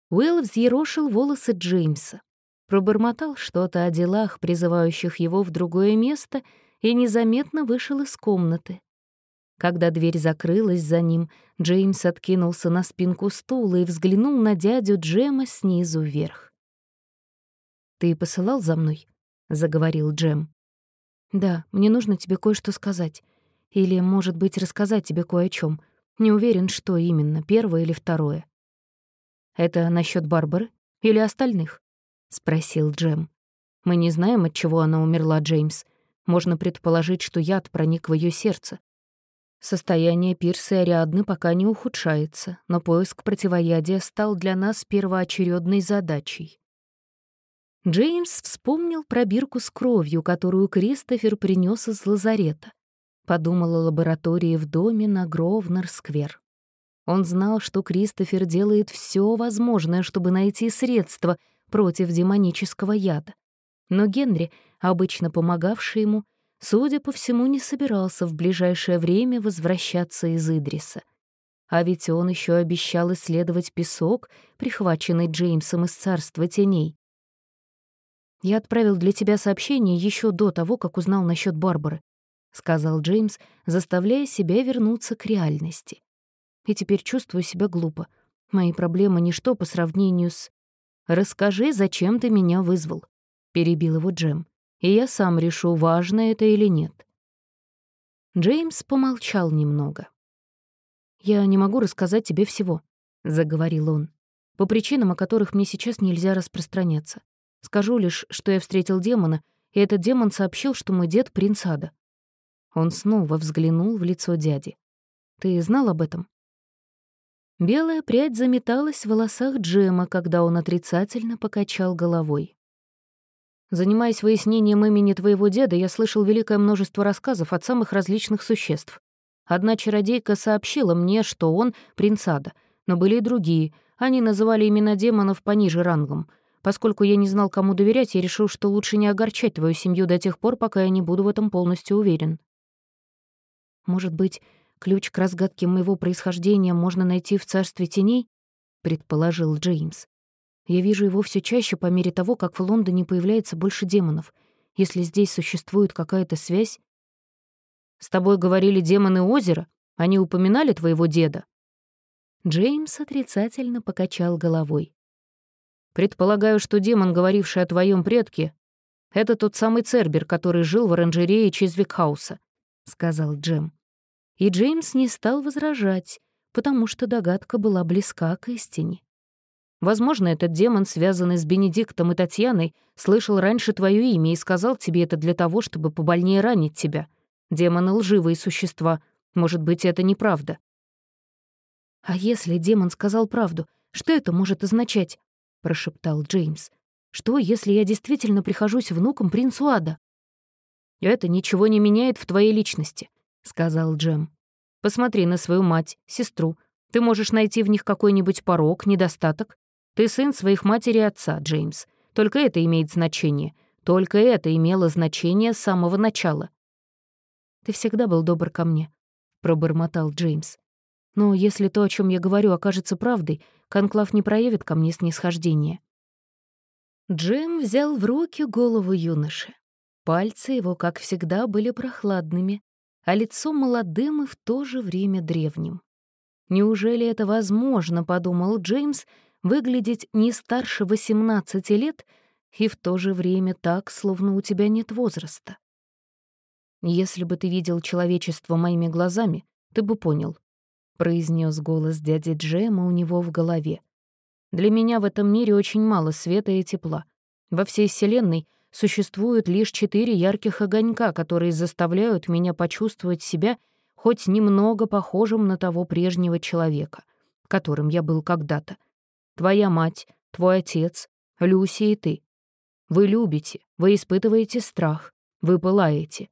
Уилл взъерошил волосы Джеймса, пробормотал что-то о делах, призывающих его в другое место, и незаметно вышел из комнаты. Когда дверь закрылась за ним, Джеймс откинулся на спинку стула и взглянул на дядю Джема снизу вверх. «Ты посылал за мной?» — заговорил Джем. «Да, мне нужно тебе кое-что сказать. Или, может быть, рассказать тебе кое о чем. Не уверен, что именно, первое или второе». «Это насчет Барбары или остальных?» — спросил Джем. «Мы не знаем, от чего она умерла, Джеймс. Можно предположить, что яд проник в ее сердце. Состояние Пирса и Ариадны пока не ухудшается, но поиск противоядия стал для нас первоочередной задачей». Джеймс вспомнил пробирку с кровью, которую Кристофер принес из лазарета. Подумал о лаборатории в доме на Гровнер-сквер. Он знал, что Кристофер делает все возможное, чтобы найти средства против демонического яда. Но Генри, обычно помогавший ему, судя по всему, не собирался в ближайшее время возвращаться из Идриса. А ведь он еще обещал исследовать песок, прихваченный Джеймсом из Царства Теней. «Я отправил для тебя сообщение еще до того, как узнал насчет Барбары», — сказал Джеймс, заставляя себя вернуться к реальности и теперь чувствую себя глупо. Мои проблемы — ничто по сравнению с... «Расскажи, зачем ты меня вызвал?» — перебил его Джем. «И я сам решу, важно это или нет». Джеймс помолчал немного. «Я не могу рассказать тебе всего», — заговорил он, «по причинам, о которых мне сейчас нельзя распространяться. Скажу лишь, что я встретил демона, и этот демон сообщил, что мой дед — принц Ада». Он снова взглянул в лицо дяди. «Ты знал об этом?» Белая прядь заметалась в волосах Джема, когда он отрицательно покачал головой. Занимаясь выяснением имени твоего деда, я слышал великое множество рассказов от самых различных существ. Одна чародейка сообщила мне, что он — принц Ада, но были и другие. Они называли имена демонов пониже рангом. Поскольку я не знал, кому доверять, я решил, что лучше не огорчать твою семью до тех пор, пока я не буду в этом полностью уверен. Может быть, ключ к разгадке моего происхождения можно найти в царстве теней? предположил Джеймс. Я вижу его все чаще по мере того, как в Лондоне появляется больше демонов. Если здесь существует какая-то связь... С тобой говорили демоны озера? Они упоминали твоего деда? Джеймс отрицательно покачал головой. Предполагаю, что демон, говоривший о твоем предке, это тот самый Цербер, который жил в оранжерее Чизвик-хауса, сказал Джем. И Джеймс не стал возражать, потому что догадка была близка к истине. Возможно, этот демон, связанный с Бенедиктом и Татьяной, слышал раньше твое имя и сказал тебе это для того, чтобы побольнее ранить тебя. Демоны — лживые существа. Может быть, это неправда. «А если демон сказал правду, что это может означать?» — прошептал Джеймс. «Что, если я действительно прихожусь внуком принцу Ада?» «Это ничего не меняет в твоей личности», — сказал Джем. «Посмотри на свою мать, сестру. Ты можешь найти в них какой-нибудь порог, недостаток, ты сын своих матери и отца, Джеймс. Только это имеет значение. Только это имело значение с самого начала. «Ты всегда был добр ко мне», — пробормотал Джеймс. «Но если то, о чем я говорю, окажется правдой, Конклав не проявит ко мне снисхождения». Джим взял в руки голову юноши. Пальцы его, как всегда, были прохладными, а лицо молодым и в то же время древним. «Неужели это возможно?» — подумал Джеймс, выглядеть не старше 18 лет и в то же время так, словно у тебя нет возраста. «Если бы ты видел человечество моими глазами, ты бы понял», — произнес голос дяди Джема у него в голове. «Для меня в этом мире очень мало света и тепла. Во всей Вселенной существуют лишь четыре ярких огонька, которые заставляют меня почувствовать себя хоть немного похожим на того прежнего человека, которым я был когда-то твоя мать, твой отец, Люси и ты. Вы любите, вы испытываете страх, вы пылаете.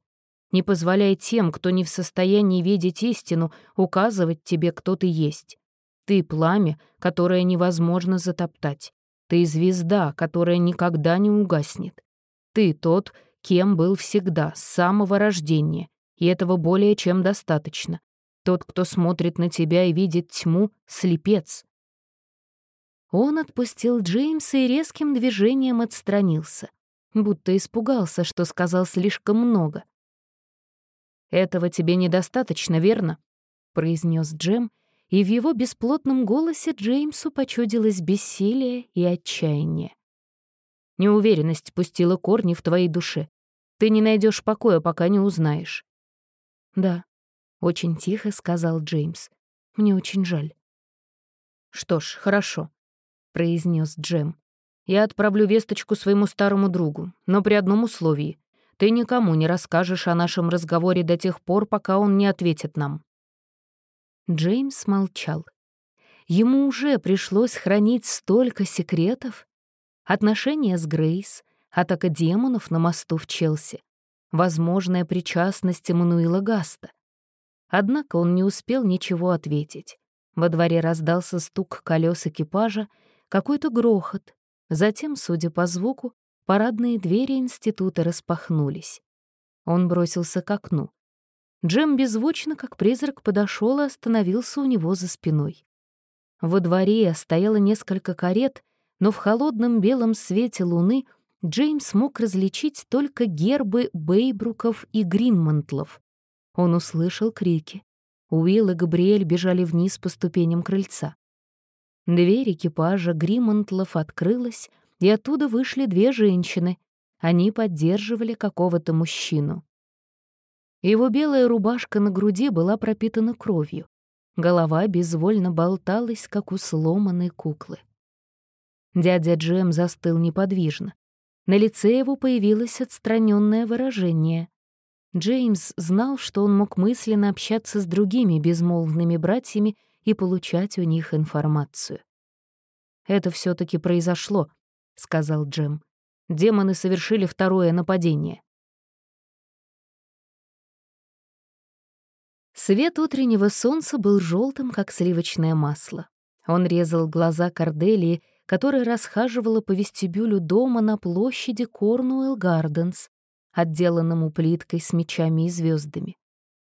Не позволяй тем, кто не в состоянии видеть истину, указывать тебе, кто ты есть. Ты — пламя, которое невозможно затоптать. Ты — звезда, которая никогда не угаснет. Ты тот, кем был всегда, с самого рождения, и этого более чем достаточно. Тот, кто смотрит на тебя и видит тьму — слепец. Он отпустил Джеймса и резким движением отстранился, будто испугался, что сказал слишком много. «Этого тебе недостаточно, верно?» — произнес Джем, и в его бесплотном голосе Джеймсу почудилось бессилие и отчаяние. «Неуверенность пустила корни в твоей душе. Ты не найдешь покоя, пока не узнаешь». «Да», — очень тихо сказал Джеймс. «Мне очень жаль». «Что ж, хорошо произнес Джем. «Я отправлю весточку своему старому другу, но при одном условии. Ты никому не расскажешь о нашем разговоре до тех пор, пока он не ответит нам». Джеймс молчал. Ему уже пришлось хранить столько секретов. Отношения с Грейс, атака демонов на мосту в Челси, возможная причастность Эммануила Гаста. Однако он не успел ничего ответить. Во дворе раздался стук колес экипажа, какой-то грохот. Затем, судя по звуку, парадные двери института распахнулись. Он бросился к окну. Джем беззвучно, как призрак, подошел и остановился у него за спиной. Во дворе стояло несколько карет, но в холодном белом свете луны Джеймс мог различить только гербы Бейбруков и Гринмонтлов. Он услышал крики. Уилл и Габриэль бежали вниз по ступеням крыльца. Дверь экипажа Гримонтлов открылась, и оттуда вышли две женщины. Они поддерживали какого-то мужчину. Его белая рубашка на груди была пропитана кровью. Голова безвольно болталась, как у сломанной куклы. Дядя Джем застыл неподвижно. На лице его появилось отстраненное выражение. Джеймс знал, что он мог мысленно общаться с другими безмолвными братьями и получать у них информацию. «Это все таки произошло», — сказал Джем. Демоны совершили второе нападение. Свет утреннего солнца был желтым, как сливочное масло. Он резал глаза Корделии, которая расхаживала по вестибюлю дома на площади Корнуэлл Гарденс, отделанному плиткой с мечами и звездами.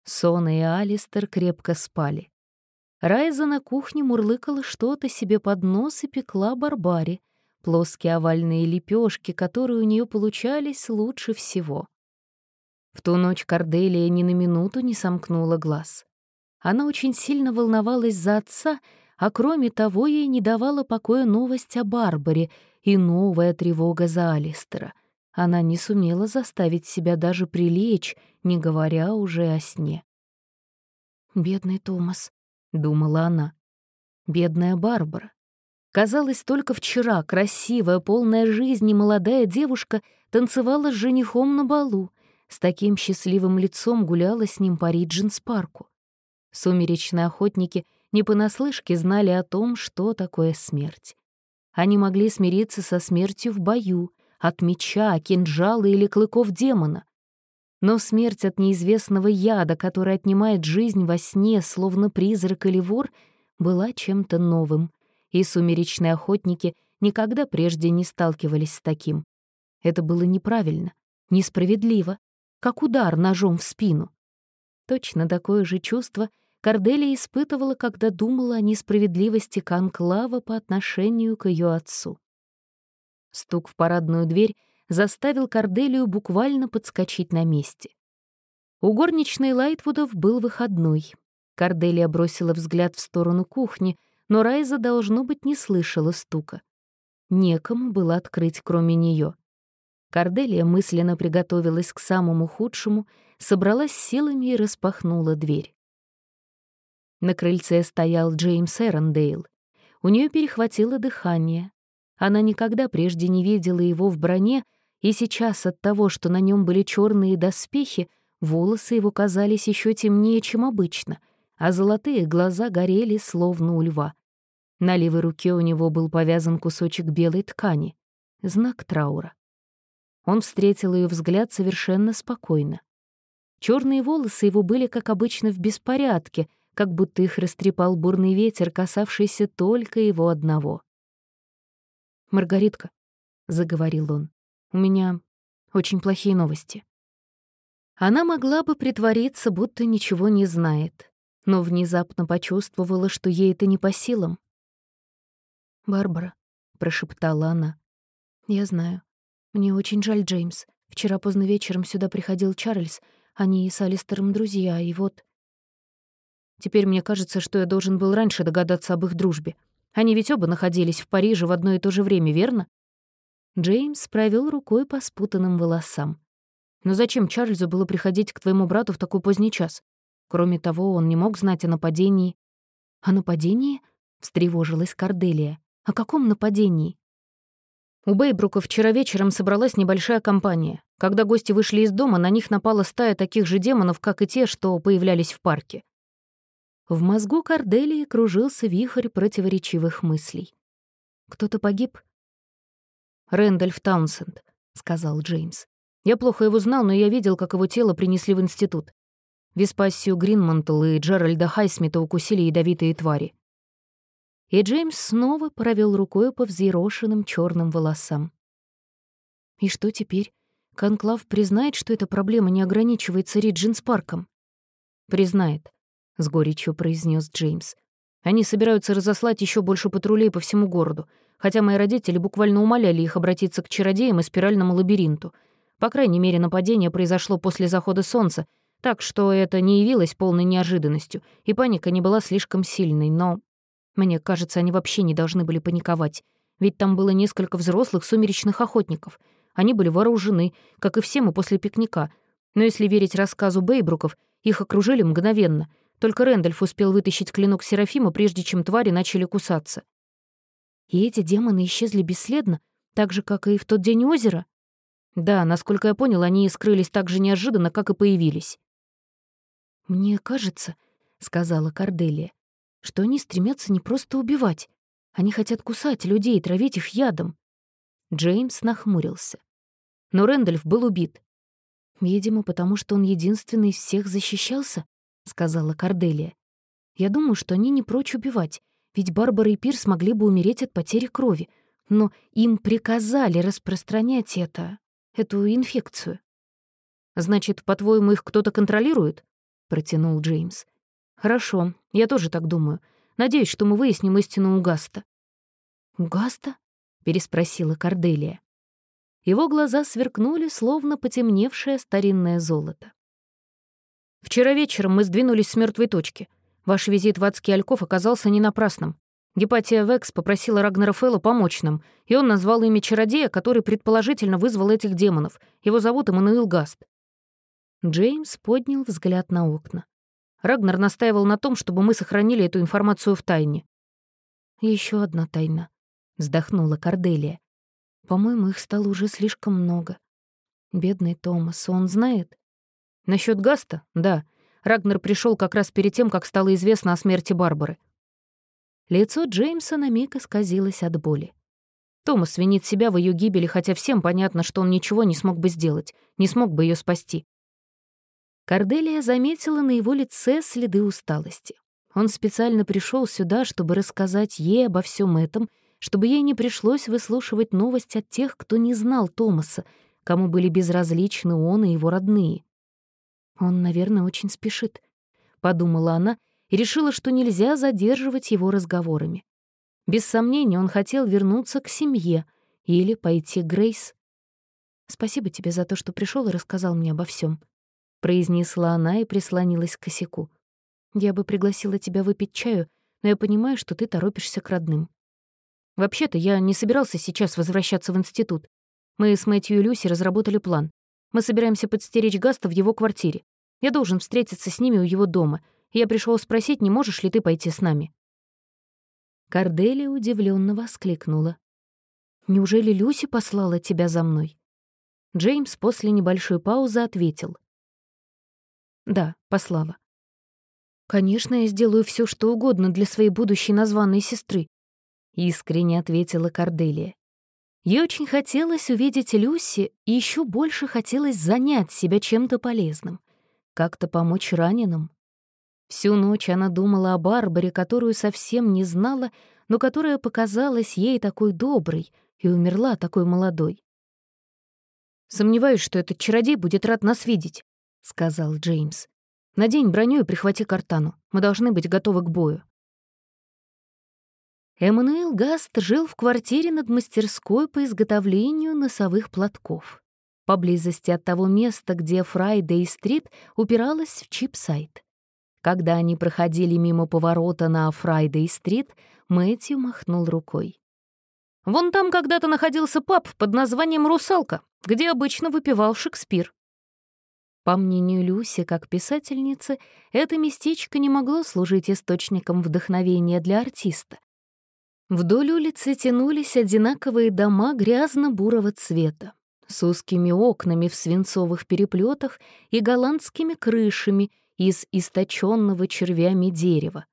Сона и Алистер крепко спали. Райза на кухне мурлыкала что-то себе под нос и пекла барбари, плоские овальные лепешки, которые у нее получались лучше всего. В ту ночь Корделия ни на минуту не сомкнула глаз. Она очень сильно волновалась за отца, а кроме того ей не давала покоя новость о Барбаре и новая тревога за Алистера. Она не сумела заставить себя даже прилечь, не говоря уже о сне. «Бедный Томас», — думала она. «Бедная Барбара». Казалось, только вчера красивая, полная жизни молодая девушка танцевала с женихом на балу, с таким счастливым лицом гуляла с ним по Риджинс-парку. Сумеречные охотники не понаслышке знали о том, что такое смерть. Они могли смириться со смертью в бою, от меча, кинжала или клыков демона. Но смерть от неизвестного яда, который отнимает жизнь во сне, словно призрак или вор, была чем-то новым, и сумеречные охотники никогда прежде не сталкивались с таким. Это было неправильно, несправедливо, как удар ножом в спину. Точно такое же чувство Корделия испытывала, когда думала о несправедливости Конклава по отношению к ее отцу. Стук в парадную дверь заставил Корделию буквально подскочить на месте. У горничной Лайтвудов был выходной. Корделия бросила взгляд в сторону кухни, но Райза, должно быть, не слышала стука. Некому было открыть, кроме нее. Корделия мысленно приготовилась к самому худшему, собралась силами и распахнула дверь. На крыльце стоял Джеймс Эрондейл. У нее перехватило дыхание. Она никогда прежде не видела его в броне, и сейчас от того, что на нем были черные доспехи, волосы его казались еще темнее, чем обычно, а золотые глаза горели, словно у льва. На левой руке у него был повязан кусочек белой ткани, знак траура. Он встретил ее взгляд совершенно спокойно. Черные волосы его были, как обычно, в беспорядке, как будто их растрепал бурный ветер, касавшийся только его одного. «Маргаритка», — заговорил он, — «у меня очень плохие новости». Она могла бы притвориться, будто ничего не знает, но внезапно почувствовала, что ей это не по силам. «Барбара», — прошептала она, — «я знаю. «Мне очень жаль, Джеймс. Вчера поздно вечером сюда приходил Чарльз. Они с Алистером друзья, и вот...» Теперь мне кажется, что я должен был раньше догадаться об их дружбе. Они ведь оба находились в Париже в одно и то же время, верно? Джеймс провел рукой по спутанным волосам. «Но зачем Чарльзу было приходить к твоему брату в такой поздний час? Кроме того, он не мог знать о нападении». «О нападении?» — встревожилась Корделия. «О каком нападении?» У Бейбрука вчера вечером собралась небольшая компания. Когда гости вышли из дома, на них напала стая таких же демонов, как и те, что появлялись в парке. В мозгу Корделии кружился вихрь противоречивых мыслей. «Кто-то погиб?» «Рэндальф Таунсенд», — сказал Джеймс. «Я плохо его знал, но я видел, как его тело принесли в институт. Веспассию Гринмантл и Джеральда Хайсмита укусили ядовитые твари. И Джеймс снова провел рукой по взъерошенным черным волосам. И что теперь? Конклав признает, что эта проблема не ограничивается Риджинс парком? Признает, с горечью произнес Джеймс. Они собираются разослать еще больше патрулей по всему городу, хотя мои родители буквально умоляли их обратиться к чародеям и спиральному лабиринту. По крайней мере, нападение произошло после захода солнца, так что это не явилось полной неожиданностью, и паника не была слишком сильной, но мне кажется, они вообще не должны были паниковать, ведь там было несколько взрослых сумеречных охотников. Они были вооружены, как и все мы после пикника. Но если верить рассказу Бейбруков, их окружили мгновенно. Только Рэндальф успел вытащить клинок Серафима, прежде чем твари начали кусаться. И эти демоны исчезли бесследно, так же, как и в тот день озера? Да, насколько я понял, они скрылись так же неожиданно, как и появились. «Мне кажется», — сказала Корделия, что они стремятся не просто убивать. Они хотят кусать людей и травить их ядом. Джеймс нахмурился. Но Рэндольф был убит. «Видимо, потому что он единственный из всех защищался», — сказала Корделия. «Я думаю, что они не прочь убивать, ведь Барбара и Пирс могли бы умереть от потери крови, но им приказали распространять это, эту инфекцию». «Значит, по-твоему, их кто-то контролирует?» — протянул Джеймс. «Хорошо, я тоже так думаю. Надеюсь, что мы выясним истину у Гаста». «У Гаста?» — переспросила Корделия. Его глаза сверкнули, словно потемневшее старинное золото. «Вчера вечером мы сдвинулись с мертвой точки. Ваш визит в адский Альков оказался не напрасным. Гепатия Векс попросила Рагнера Фэлла помочь нам, и он назвал имя чародея, который предположительно вызвал этих демонов. Его зовут Эммануил Гаст». Джеймс поднял взгляд на окна. Рагнар настаивал на том, чтобы мы сохранили эту информацию в тайне. Еще одна тайна», — вздохнула Корделия. По-моему, их стало уже слишком много. Бедный Томас, он знает? Насчет Гаста? Да. Рагнер пришел как раз перед тем, как стало известно о смерти Барбары. Лицо Джеймса на миг исказилось от боли. Томас винит себя в ее гибели, хотя всем понятно, что он ничего не смог бы сделать, не смог бы ее спасти. Корделия заметила на его лице следы усталости. Он специально пришел сюда, чтобы рассказать ей обо всем этом чтобы ей не пришлось выслушивать новость от тех, кто не знал Томаса, кому были безразличны он и его родные. «Он, наверное, очень спешит», — подумала она и решила, что нельзя задерживать его разговорами. Без сомнения, он хотел вернуться к семье или пойти к Грейс. «Спасибо тебе за то, что пришел и рассказал мне обо всем, произнесла она и прислонилась к косяку. «Я бы пригласила тебя выпить чаю, но я понимаю, что ты торопишься к родным». Вообще-то я не собирался сейчас возвращаться в институт. Мы с Мэтью и Люси разработали план. Мы собираемся подстеречь Гаста в его квартире. Я должен встретиться с ними у его дома. Я пришел спросить, не можешь ли ты пойти с нами?» Корделия удивленно воскликнула. «Неужели Люси послала тебя за мной?» Джеймс после небольшой паузы ответил. «Да, послала. Конечно, я сделаю все, что угодно для своей будущей названной сестры. — искренне ответила Корделия. Ей очень хотелось увидеть Люси, и еще больше хотелось занять себя чем-то полезным, как-то помочь раненым. Всю ночь она думала о Барбаре, которую совсем не знала, но которая показалась ей такой доброй и умерла такой молодой. «Сомневаюсь, что этот чародей будет рад нас видеть», — сказал Джеймс. «Надень броню и прихвати Кортану. Мы должны быть готовы к бою». Эммануил Гаст жил в квартире над мастерской по изготовлению носовых платков, поблизости от того места, где Фрайдей-стрит упиралась в Чипсайд. Когда они проходили мимо поворота на Фрайдей-стрит, Мэтью махнул рукой. «Вон там когда-то находился паб под названием «Русалка», где обычно выпивал Шекспир». По мнению Люси, как писательницы, это местечко не могло служить источником вдохновения для артиста. Вдоль улицы тянулись одинаковые дома грязно-бурого цвета, с узкими окнами в свинцовых переплетах и голландскими крышами из источенного червями дерева.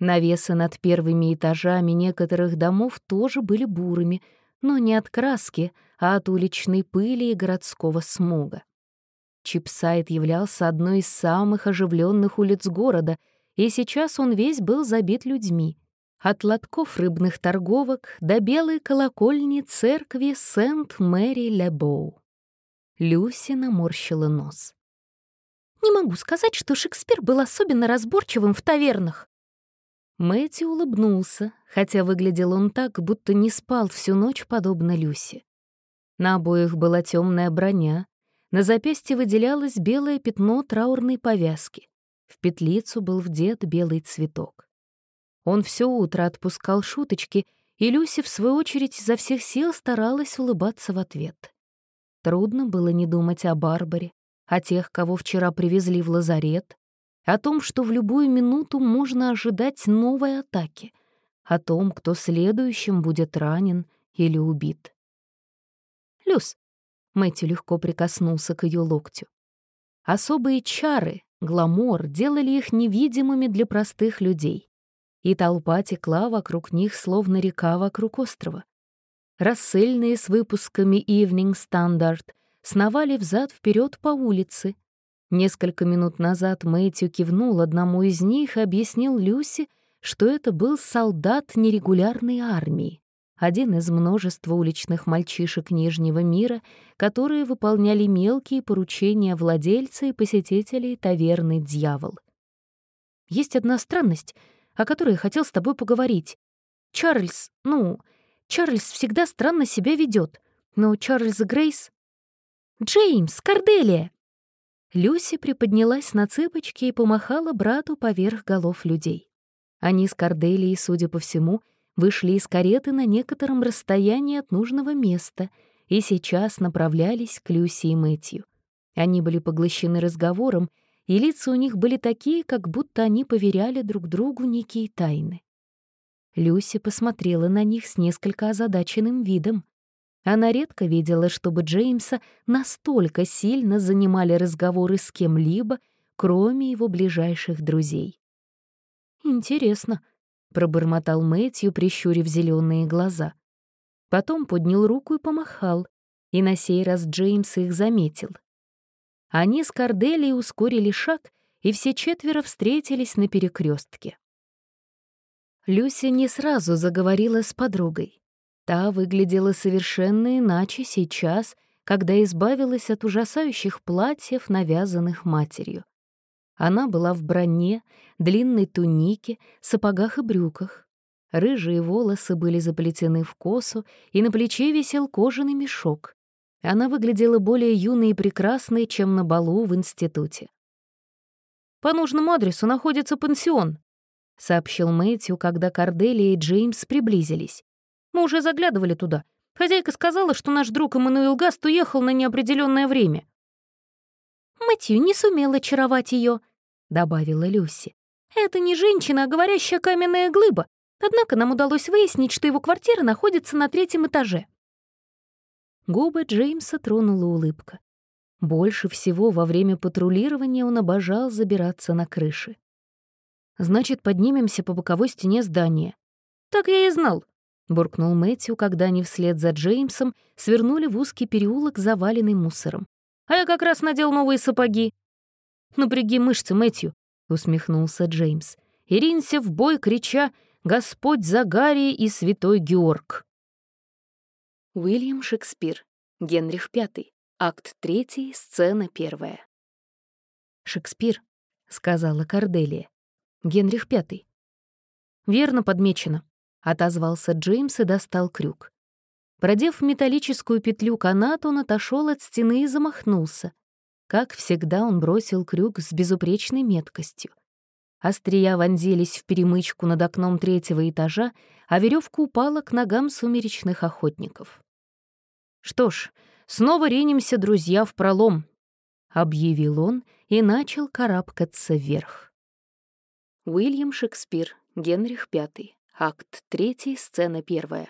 Навесы над первыми этажами некоторых домов тоже были бурыми, но не от краски, а от уличной пыли и городского смога. Чипсайд являлся одной из самых оживленных улиц города, и сейчас он весь был забит людьми — от лотков рыбных торговок до белой колокольни церкви Сент-Мэри-Лебоу. Люси наморщила нос. «Не могу сказать, что Шекспир был особенно разборчивым в тавернах». Мэтью улыбнулся, хотя выглядел он так, будто не спал всю ночь, подобно Люси. На обоих была темная броня, на запястье выделялось белое пятно траурной повязки. В петлицу был вдет белый цветок. Он все утро отпускал шуточки, и Люси, в свою очередь, изо всех сил старалась улыбаться в ответ. Трудно было не думать о Барбаре, о тех, кого вчера привезли в лазарет, о том, что в любую минуту можно ожидать новой атаки, о том, кто следующим будет ранен или убит. «Люс», — Мэтью легко прикоснулся к ее локтю, особые чары, гламор делали их невидимыми для простых людей и толпа текла вокруг них, словно река вокруг острова. рассыльные с выпусками Evening Standard, сновали взад вперед по улице. Несколько минут назад Мэтью кивнул одному из них и объяснил Люси, что это был солдат нерегулярной армии, один из множества уличных мальчишек Нижнего мира, которые выполняли мелкие поручения владельца и посетителей таверны «Дьявол». «Есть одна странность, о которой я хотел с тобой поговорить. Чарльз, ну, Чарльз всегда странно себя ведет, но Чарльз Грейс... «Джеймс, Корделия!» Люси приподнялась на цыпочки и помахала брату поверх голов людей. Они с Корделией, судя по всему, вышли из кареты на некотором расстоянии от нужного места и сейчас направлялись к Люси и Мэтью. Они были поглощены разговором, и лица у них были такие, как будто они поверяли друг другу некие тайны. Люси посмотрела на них с несколько озадаченным видом. Она редко видела, чтобы Джеймса настолько сильно занимали разговоры с кем-либо, кроме его ближайших друзей. «Интересно», — пробормотал Мэтью, прищурив зеленые глаза. Потом поднял руку и помахал, и на сей раз Джеймс их заметил. Они с Корделией ускорили шаг, и все четверо встретились на перекрестке. Люся не сразу заговорила с подругой. Та выглядела совершенно иначе сейчас, когда избавилась от ужасающих платьев, навязанных матерью. Она была в броне, длинной тунике, сапогах и брюках. Рыжие волосы были заплетены в косу, и на плече висел кожаный мешок. Она выглядела более юной и прекрасной, чем на балу в институте. «По нужному адресу находится пансион», — сообщил Мэтью, когда Корделия и Джеймс приблизились. «Мы уже заглядывали туда. Хозяйка сказала, что наш друг Эммануил Гаст уехал на неопределенное время». Мэтью не сумел очаровать ее, добавила Люси. «Это не женщина, а говорящая каменная глыба. Однако нам удалось выяснить, что его квартира находится на третьем этаже». Губы Джеймса тронула улыбка. Больше всего во время патрулирования он обожал забираться на крыши. «Значит, поднимемся по боковой стене здания». «Так я и знал», — буркнул Мэтью, когда они вслед за Джеймсом свернули в узкий переулок, заваленный мусором. «А я как раз надел новые сапоги». «Напряги мышцы, Мэтью», — усмехнулся Джеймс. «И ринься в бой, крича «Господь Загарий и Святой Георг». Уильям Шекспир, Генрих V, акт 3, сцена 1. «Шекспир», — сказала Корделия. «Генрих V». «Верно подмечено», — отозвался Джеймс и достал крюк. Продев металлическую петлю канат, он отошел от стены и замахнулся. Как всегда, он бросил крюк с безупречной меткостью. Острия вонзились в перемычку над окном третьего этажа, а веревка упала к ногам сумеречных охотников. «Что ж, снова ринемся, друзья, в пролом», — объявил он и начал карабкаться вверх. Уильям Шекспир, Генрих V, акт 3, сцена 1.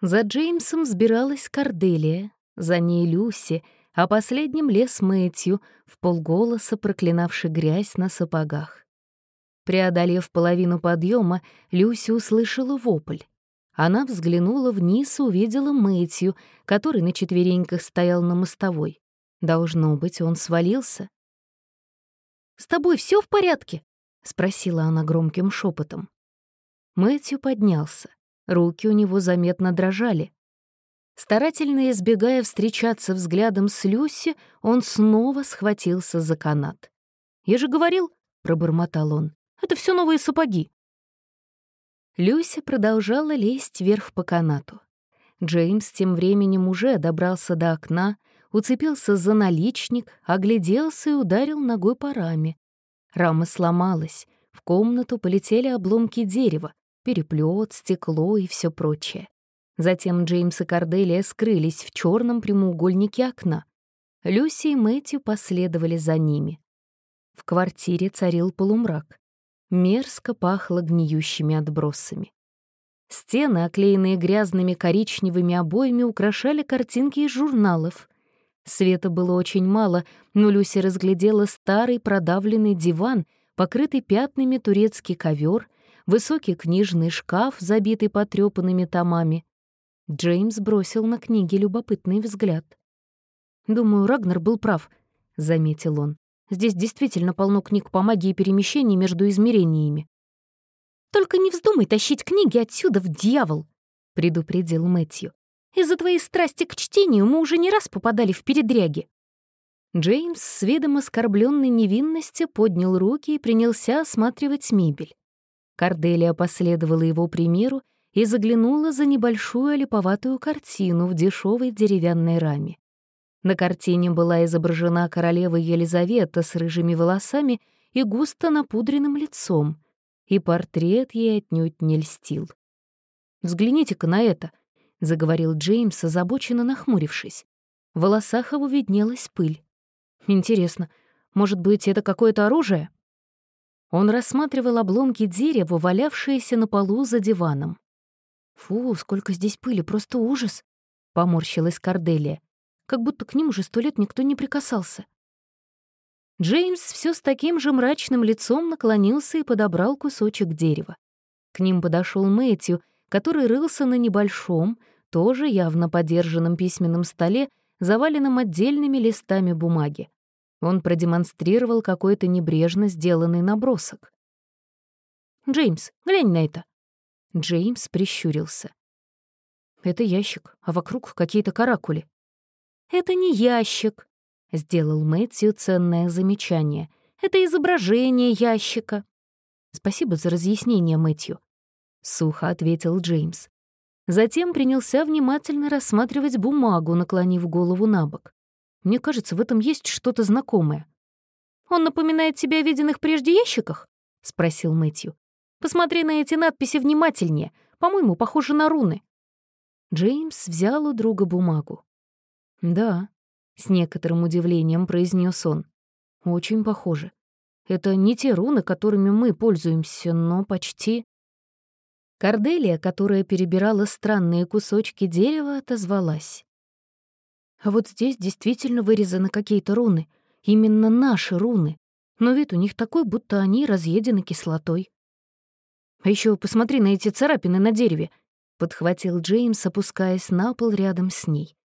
За Джеймсом взбиралась Корделия, за ней Люси, а последним лес Мэтью, в полголоса проклинавший грязь на сапогах. Преодолев половину подъема, Люси услышала вопль. Она взглянула вниз и увидела Мэтью, который на четвереньках стоял на мостовой. Должно быть, он свалился. «С тобой все в порядке?» — спросила она громким шепотом. Мэтью поднялся. Руки у него заметно дрожали. Старательно избегая встречаться взглядом с Люси, он снова схватился за канат. «Я же говорил», — пробормотал он, — «это все новые сапоги». Люся продолжала лезть вверх по канату. Джеймс тем временем уже добрался до окна, уцепился за наличник, огляделся и ударил ногой по раме. Рама сломалась, в комнату полетели обломки дерева, переплет, стекло и все прочее. Затем Джеймс и Корделия скрылись в черном прямоугольнике окна. Люси и Мэтью последовали за ними. В квартире царил полумрак. Мерзко пахло гниющими отбросами. Стены, оклеенные грязными коричневыми обоями, украшали картинки из журналов. Света было очень мало, но Люси разглядела старый продавленный диван, покрытый пятнами турецкий ковер, высокий книжный шкаф, забитый потрёпанными томами, Джеймс бросил на книги любопытный взгляд. «Думаю, Рагнер был прав», — заметил он. «Здесь действительно полно книг по магии перемещений между измерениями». «Только не вздумай тащить книги отсюда в дьявол», — предупредил Мэтью. «Из-за твоей страсти к чтению мы уже не раз попадали в передряги». Джеймс с видом оскорбленной невинности поднял руки и принялся осматривать мебель. Корделия последовала его примеру и заглянула за небольшую липоватую картину в дешевой деревянной раме. На картине была изображена королева Елизавета с рыжими волосами и густо напудренным лицом, и портрет ей отнюдь не льстил. «Взгляните-ка на это», — заговорил Джеймс, озабоченно нахмурившись. В волосах его виднелась пыль. «Интересно, может быть, это какое-то оружие?» Он рассматривал обломки дерева, валявшиеся на полу за диваном. «Фу, сколько здесь пыли, просто ужас!» — поморщилась Корделия как будто к ним уже сто лет никто не прикасался. Джеймс все с таким же мрачным лицом наклонился и подобрал кусочек дерева. К ним подошел Мэтью, который рылся на небольшом, тоже явно подержанном письменном столе, заваленном отдельными листами бумаги. Он продемонстрировал какой-то небрежно сделанный набросок. «Джеймс, глянь на это!» Джеймс прищурился. «Это ящик, а вокруг какие-то каракули. «Это не ящик», — сделал Мэтью ценное замечание. «Это изображение ящика». «Спасибо за разъяснение, Мэтью», — сухо ответил Джеймс. Затем принялся внимательно рассматривать бумагу, наклонив голову на бок. «Мне кажется, в этом есть что-то знакомое». «Он напоминает тебе о виденных прежде ящиках?» — спросил Мэтью. «Посмотри на эти надписи внимательнее. По-моему, похожи на руны». Джеймс взял у друга бумагу. «Да», — с некоторым удивлением произнес он. «Очень похоже. Это не те руны, которыми мы пользуемся, но почти...» Корделия, которая перебирала странные кусочки дерева, отозвалась. «А вот здесь действительно вырезаны какие-то руны. Именно наши руны. Но вид у них такой, будто они разъедены кислотой». «А еще посмотри на эти царапины на дереве», — подхватил Джеймс, опускаясь на пол рядом с ней.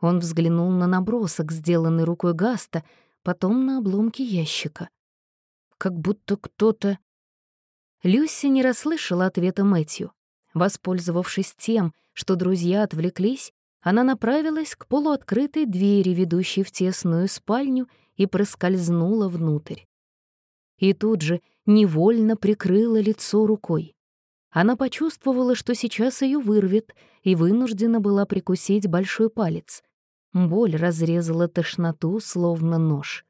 Он взглянул на набросок, сделанный рукой Гаста, потом на обломки ящика. Как будто кто-то... Люси не расслышала ответа Мэтью. Воспользовавшись тем, что друзья отвлеклись, она направилась к полуоткрытой двери, ведущей в тесную спальню, и проскользнула внутрь. И тут же невольно прикрыла лицо рукой. Она почувствовала, что сейчас ее вырвет, и вынуждена была прикусить большой палец. Боль разрезала тошноту, словно нож.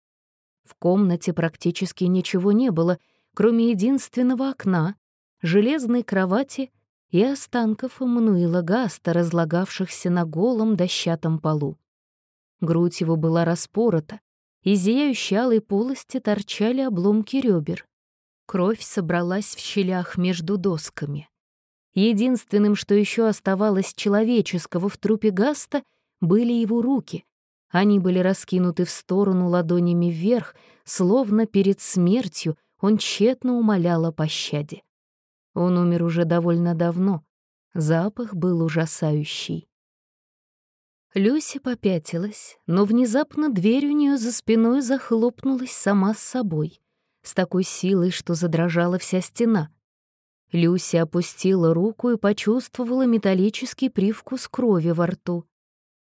В комнате практически ничего не было, кроме единственного окна, железной кровати и останков Мануила Гаста, разлагавшихся на голом дощатом полу. Грудь его была распорота, из зияющей алой полости торчали обломки ребер. Кровь собралась в щелях между досками. Единственным, что еще оставалось человеческого в трупе Гаста — были его руки. Они были раскинуты в сторону ладонями вверх, словно перед смертью он тщетно умолял о пощаде. Он умер уже довольно давно. Запах был ужасающий. Люси попятилась, но внезапно дверь у нее за спиной захлопнулась сама с собой, с такой силой, что задрожала вся стена. Люси опустила руку и почувствовала металлический привкус крови во рту.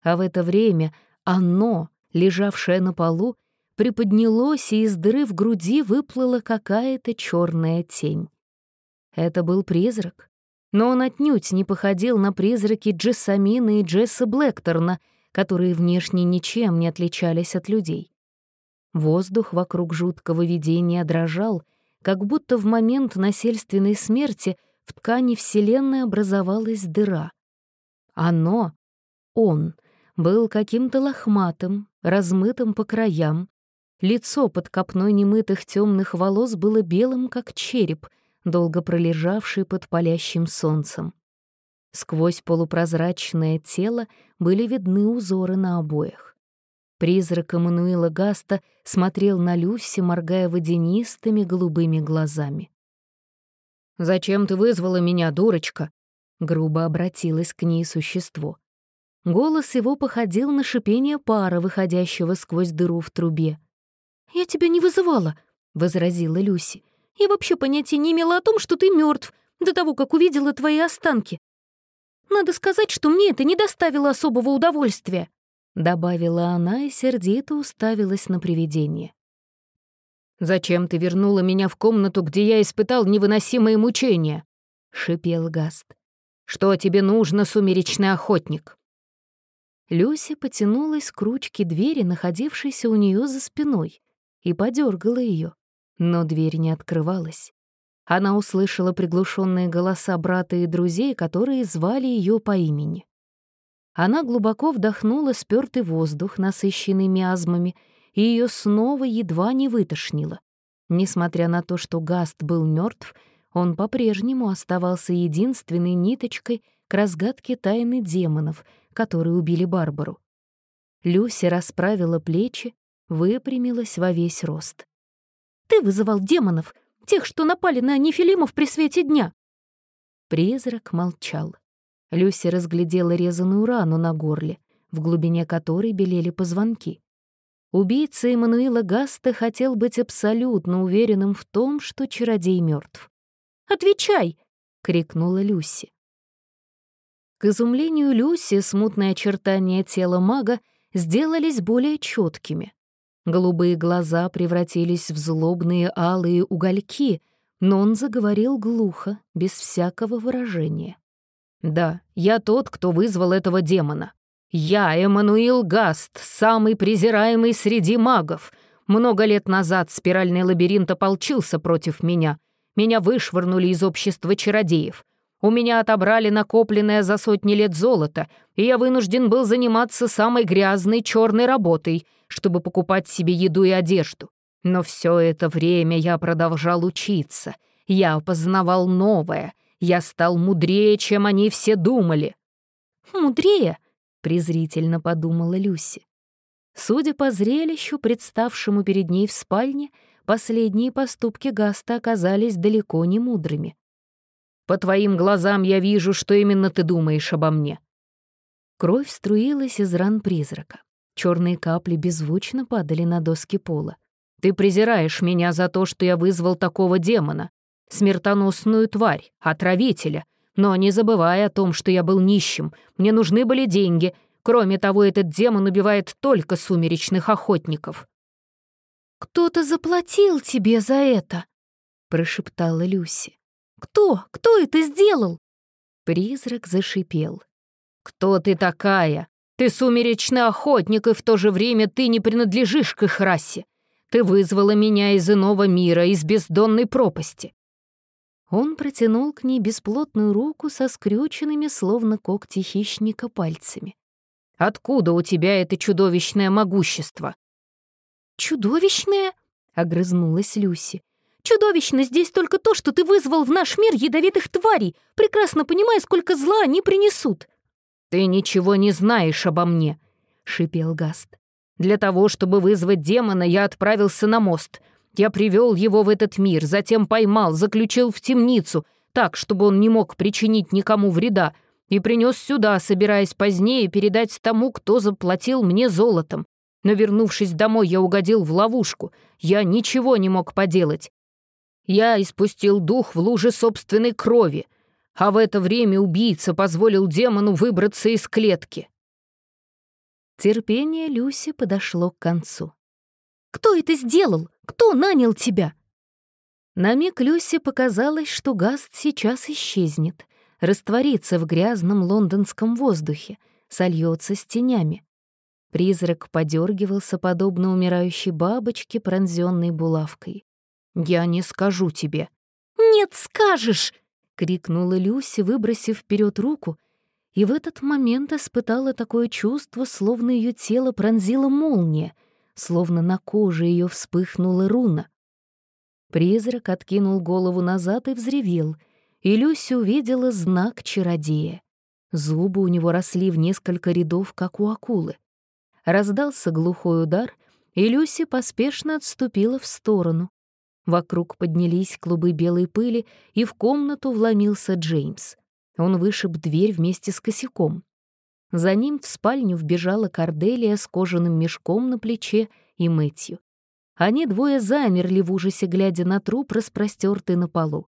А в это время оно, лежавшее на полу, приподнялось, и из дыры в груди выплыла какая-то черная тень. Это был призрак, но он отнюдь не походил на призраки Джессамина и Джесса Блэкторна, которые внешне ничем не отличались от людей. Воздух вокруг жуткого видения дрожал, как будто в момент насильственной смерти в ткани Вселенной образовалась дыра. Оно, он, был каким-то лохматым, размытым по краям. Лицо под копной немытых темных волос было белым, как череп, долго пролежавший под палящим солнцем. Сквозь полупрозрачное тело были видны узоры на обоях. Призрак Эммануила Гаста смотрел на Люси, моргая водянистыми голубыми глазами. «Зачем ты вызвала меня, дурочка?» — грубо обратилось к ней существо. Голос его походил на шипение пара, выходящего сквозь дыру в трубе. «Я тебя не вызывала», — возразила Люси. «Я вообще понятия не имела о том, что ты мертв до того, как увидела твои останки. Надо сказать, что мне это не доставило особого удовольствия», — добавила она и сердито уставилась на привидение. «Зачем ты вернула меня в комнату, где я испытал невыносимые мучения?» — шипел Гаст. «Что тебе нужно, сумеречный охотник?» Люся потянулась к ручке двери, находившейся у нее за спиной, и подергала ее, но дверь не открывалась. Она услышала приглушенные голоса брата и друзей, которые звали ее по имени. Она глубоко вдохнула спёртый воздух, насыщенный миазмами, и ее снова едва не вытошнило. Несмотря на то, что Гаст был мертв, он по-прежнему оставался единственной ниточкой к разгадке тайны демонов, которые убили Барбару. Люся расправила плечи, выпрямилась во весь рост. «Ты вызывал демонов, тех, что напали на нефилимов при свете дня!» Призрак молчал. Люся разглядела резаную рану на горле, в глубине которой белели позвонки. Убийца Эммануила Гаста хотел быть абсолютно уверенным в том, что чародей мертв. «Отвечай!» — крикнула Люси. К изумлению Люси смутные очертания тела мага сделались более четкими. Голубые глаза превратились в злобные алые угольки, но он заговорил глухо, без всякого выражения. «Да, я тот, кто вызвал этого демона. Я Эммануил Гаст, самый презираемый среди магов. Много лет назад спиральный лабиринт ополчился против меня. Меня вышвырнули из общества чародеев. У меня отобрали накопленное за сотни лет золото, и я вынужден был заниматься самой грязной черной работой, чтобы покупать себе еду и одежду. Но все это время я продолжал учиться. Я познавал новое. Я стал мудрее, чем они все думали. «Мудрее?» презрительно подумала Люси. Судя по зрелищу, представшему перед ней в спальне, последние поступки Гаста оказались далеко не мудрыми. «По твоим глазам я вижу, что именно ты думаешь обо мне». Кровь струилась из ран призрака. Черные капли беззвучно падали на доски пола. «Ты презираешь меня за то, что я вызвал такого демона, смертоносную тварь, отравителя, но не забывай о том, что я был нищим, мне нужны были деньги. Кроме того, этот демон убивает только сумеречных охотников». «Кто-то заплатил тебе за это», — прошептала Люси. «Кто? Кто это сделал?» Призрак зашипел. «Кто ты такая? Ты сумеречный охотник, и в то же время ты не принадлежишь к их расе. Ты вызвала меня из иного мира, из бездонной пропасти. Он протянул к ней бесплотную руку со скрюченными, словно когти хищника, пальцами. «Откуда у тебя это чудовищное могущество?» «Чудовищное?» — огрызнулась Люси. «Чудовищно здесь только то, что ты вызвал в наш мир ядовитых тварей, прекрасно понимая, сколько зла они принесут». «Ты ничего не знаешь обо мне», — шипел Гаст. «Для того, чтобы вызвать демона, я отправился на мост — я привел его в этот мир, затем поймал, заключил в темницу, так, чтобы он не мог причинить никому вреда, и принес сюда, собираясь позднее передать тому, кто заплатил мне золотом. Но вернувшись домой, я угодил в ловушку. Я ничего не мог поделать. Я испустил дух в луже собственной крови, а в это время убийца позволил демону выбраться из клетки. Терпение Люси подошло к концу. «Кто это сделал?» Кто нанял тебя?» На миг Люси показалось, что Гаст сейчас исчезнет, растворится в грязном лондонском воздухе, сольется с тенями. Призрак подергивался, подобно умирающей бабочке, пронзенной булавкой. «Я не скажу тебе». «Нет, скажешь!» — крикнула Люси, выбросив вперед руку, и в этот момент испытала такое чувство, словно ее тело пронзила молния, словно на коже ее вспыхнула руна. Призрак откинул голову назад и взревел, и Люся увидела знак чародея. Зубы у него росли в несколько рядов, как у акулы. Раздался глухой удар, и Люси поспешно отступила в сторону. Вокруг поднялись клубы белой пыли, и в комнату вломился Джеймс. Он вышиб дверь вместе с косяком. За ним в спальню вбежала Корделия с кожаным мешком на плече и Мэтью. Они двое замерли в ужасе, глядя на труп, распростертый на полу.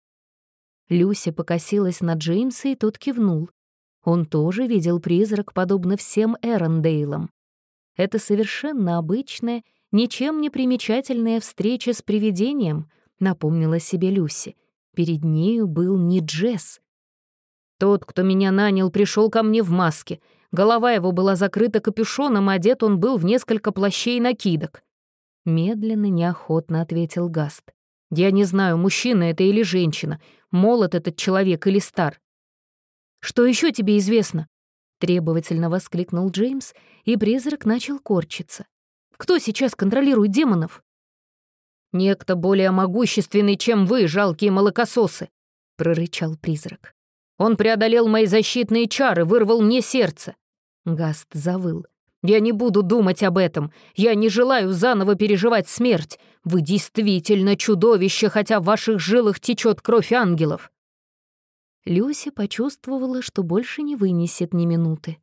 Люся покосилась на Джеймса, и тот кивнул. Он тоже видел призрак, подобно всем Эрондейлам. Это совершенно обычная, ничем не примечательная встреча с привидением, напомнила себе Люси. Перед нею был не Джесс. Тот, кто меня нанял, пришел ко мне в маске. Голова его была закрыта капюшоном, одет он был в несколько плащей и накидок. Медленно, неохотно ответил Гаст. «Я не знаю, мужчина это или женщина, молод этот человек или стар». «Что еще тебе известно?» Требовательно воскликнул Джеймс, и призрак начал корчиться. «Кто сейчас контролирует демонов?» «Некто более могущественный, чем вы, жалкие молокососы», — прорычал призрак. «Он преодолел мои защитные чары, вырвал мне сердце». Гаст завыл. Я не буду думать об этом. Я не желаю заново переживать смерть. Вы действительно чудовище, хотя в ваших жилах течет кровь ангелов». Люся почувствовала, что больше не вынесет ни минуты.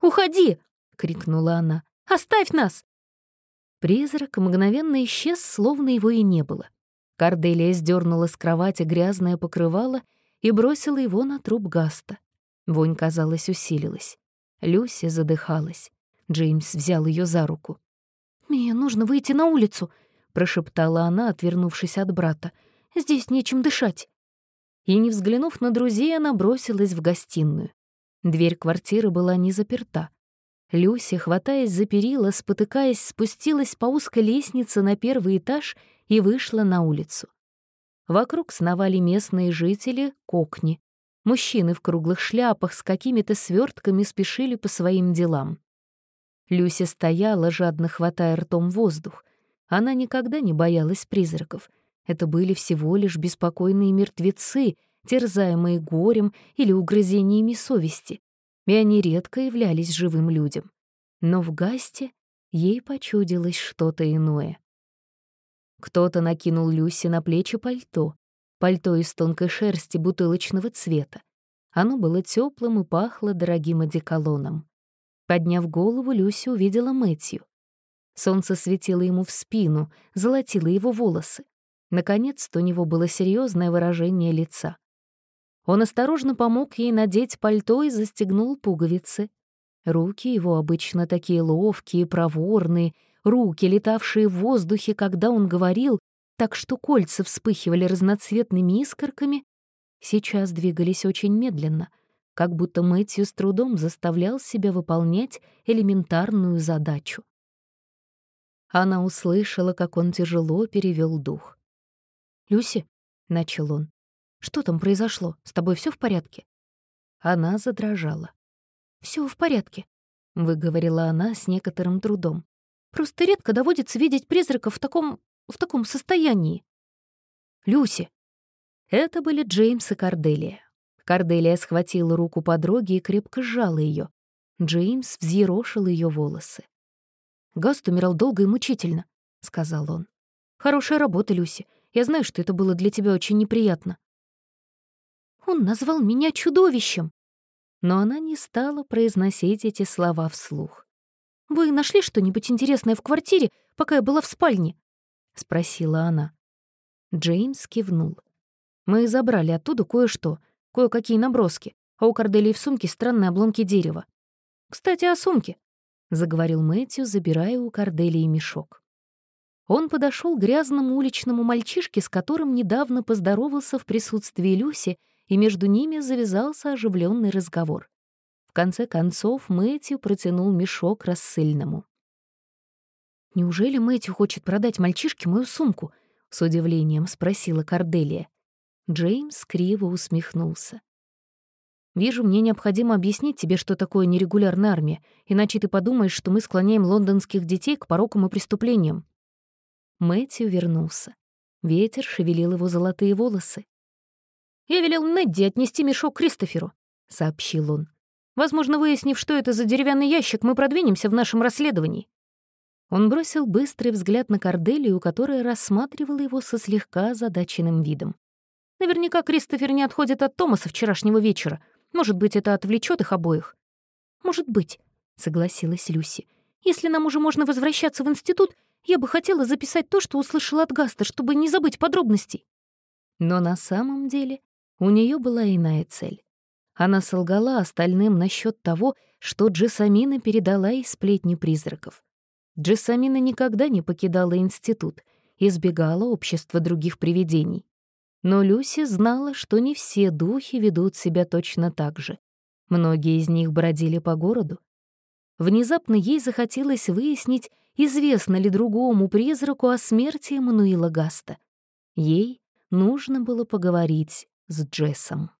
«Уходи!» — крикнула она. «Оставь нас!» Призрак мгновенно исчез, словно его и не было. Карделия сдернула с кровати грязное покрывало и бросила его на труп Гаста. Вонь, казалось, усилилась. Люся задыхалась. Джеймс взял ее за руку. «Мне нужно выйти на улицу», — прошептала она, отвернувшись от брата. «Здесь нечем дышать». И, не взглянув на друзей, она бросилась в гостиную. Дверь квартиры была не заперта. Люся, хватаясь за перила, спотыкаясь, спустилась по узкой лестнице на первый этаж и вышла на улицу. Вокруг сновали местные жители, кокни. Мужчины в круглых шляпах с какими-то свертками спешили по своим делам. Люся стояла, жадно хватая ртом воздух. Она никогда не боялась призраков. Это были всего лишь беспокойные мертвецы, терзаемые горем или угрызениями совести, и они редко являлись живым людям. Но в Гасте ей почудилось что-то иное. Кто-то накинул Люси на плечи пальто, пальто из тонкой шерсти бутылочного цвета. Оно было теплым и пахло дорогим одеколоном. Подняв голову, Люся увидела Мэтью. Солнце светило ему в спину, золотило его волосы. Наконец-то у него было серьезное выражение лица. Он осторожно помог ей надеть пальто и застегнул пуговицы. Руки его обычно такие ловкие, проворные, руки, летавшие в воздухе, когда он говорил, так что кольца вспыхивали разноцветными искорками, сейчас двигались очень медленно, как будто Мэтью с трудом заставлял себя выполнять элементарную задачу. Она услышала, как он тяжело перевел дух. «Люси», — начал он, — «что там произошло? С тобой все в порядке?» Она задрожала. Все в порядке», — выговорила она с некоторым трудом. «Просто редко доводится видеть призраков в таком... в таком состоянии». «Люси!» Это были Джеймс и Корделия. Карделия схватила руку подруги и крепко сжала ее. Джеймс взъерошил ее волосы. «Гаст умирал долго и мучительно», — сказал он. «Хорошая работа, Люси. Я знаю, что это было для тебя очень неприятно». «Он назвал меня чудовищем!» Но она не стала произносить эти слова вслух. «Вы нашли что-нибудь интересное в квартире, пока я была в спальне?» — спросила она. Джеймс кивнул. «Мы забрали оттуда кое-что, кое-какие наброски, а у Корделии в сумке странные обломки дерева. «Кстати, о сумке», — заговорил Мэтью, забирая у Корделии мешок. Он подошел к грязному уличному мальчишке, с которым недавно поздоровался в присутствии Люси, и между ними завязался оживленный разговор. В конце концов Мэтью протянул мешок рассыльному. «Неужели Мэтью хочет продать мальчишке мою сумку?» — с удивлением спросила Корделия. Джеймс криво усмехнулся. «Вижу, мне необходимо объяснить тебе, что такое нерегулярная армия, иначе ты подумаешь, что мы склоняем лондонских детей к порокам и преступлениям». Мэтью вернулся. Ветер шевелил его золотые волосы. «Я велел Недди отнести мешок Кристоферу», — сообщил он. «Возможно, выяснив, что это за деревянный ящик, мы продвинемся в нашем расследовании». Он бросил быстрый взгляд на Корделию, которая рассматривала его со слегка озадаченным видом. Наверняка Кристофер не отходит от Томаса вчерашнего вечера. Может быть, это отвлечет их обоих?» «Может быть», — согласилась Люси. «Если нам уже можно возвращаться в институт, я бы хотела записать то, что услышала от Гаста, чтобы не забыть подробностей». Но на самом деле у нее была иная цель. Она солгала остальным насчет того, что Джессамина передала ей сплетни призраков. Джессамина никогда не покидала институт, избегала общества других привидений. Но Люси знала, что не все духи ведут себя точно так же. Многие из них бродили по городу. Внезапно ей захотелось выяснить, известно ли другому призраку о смерти Эммануила Гаста. Ей нужно было поговорить с Джессом.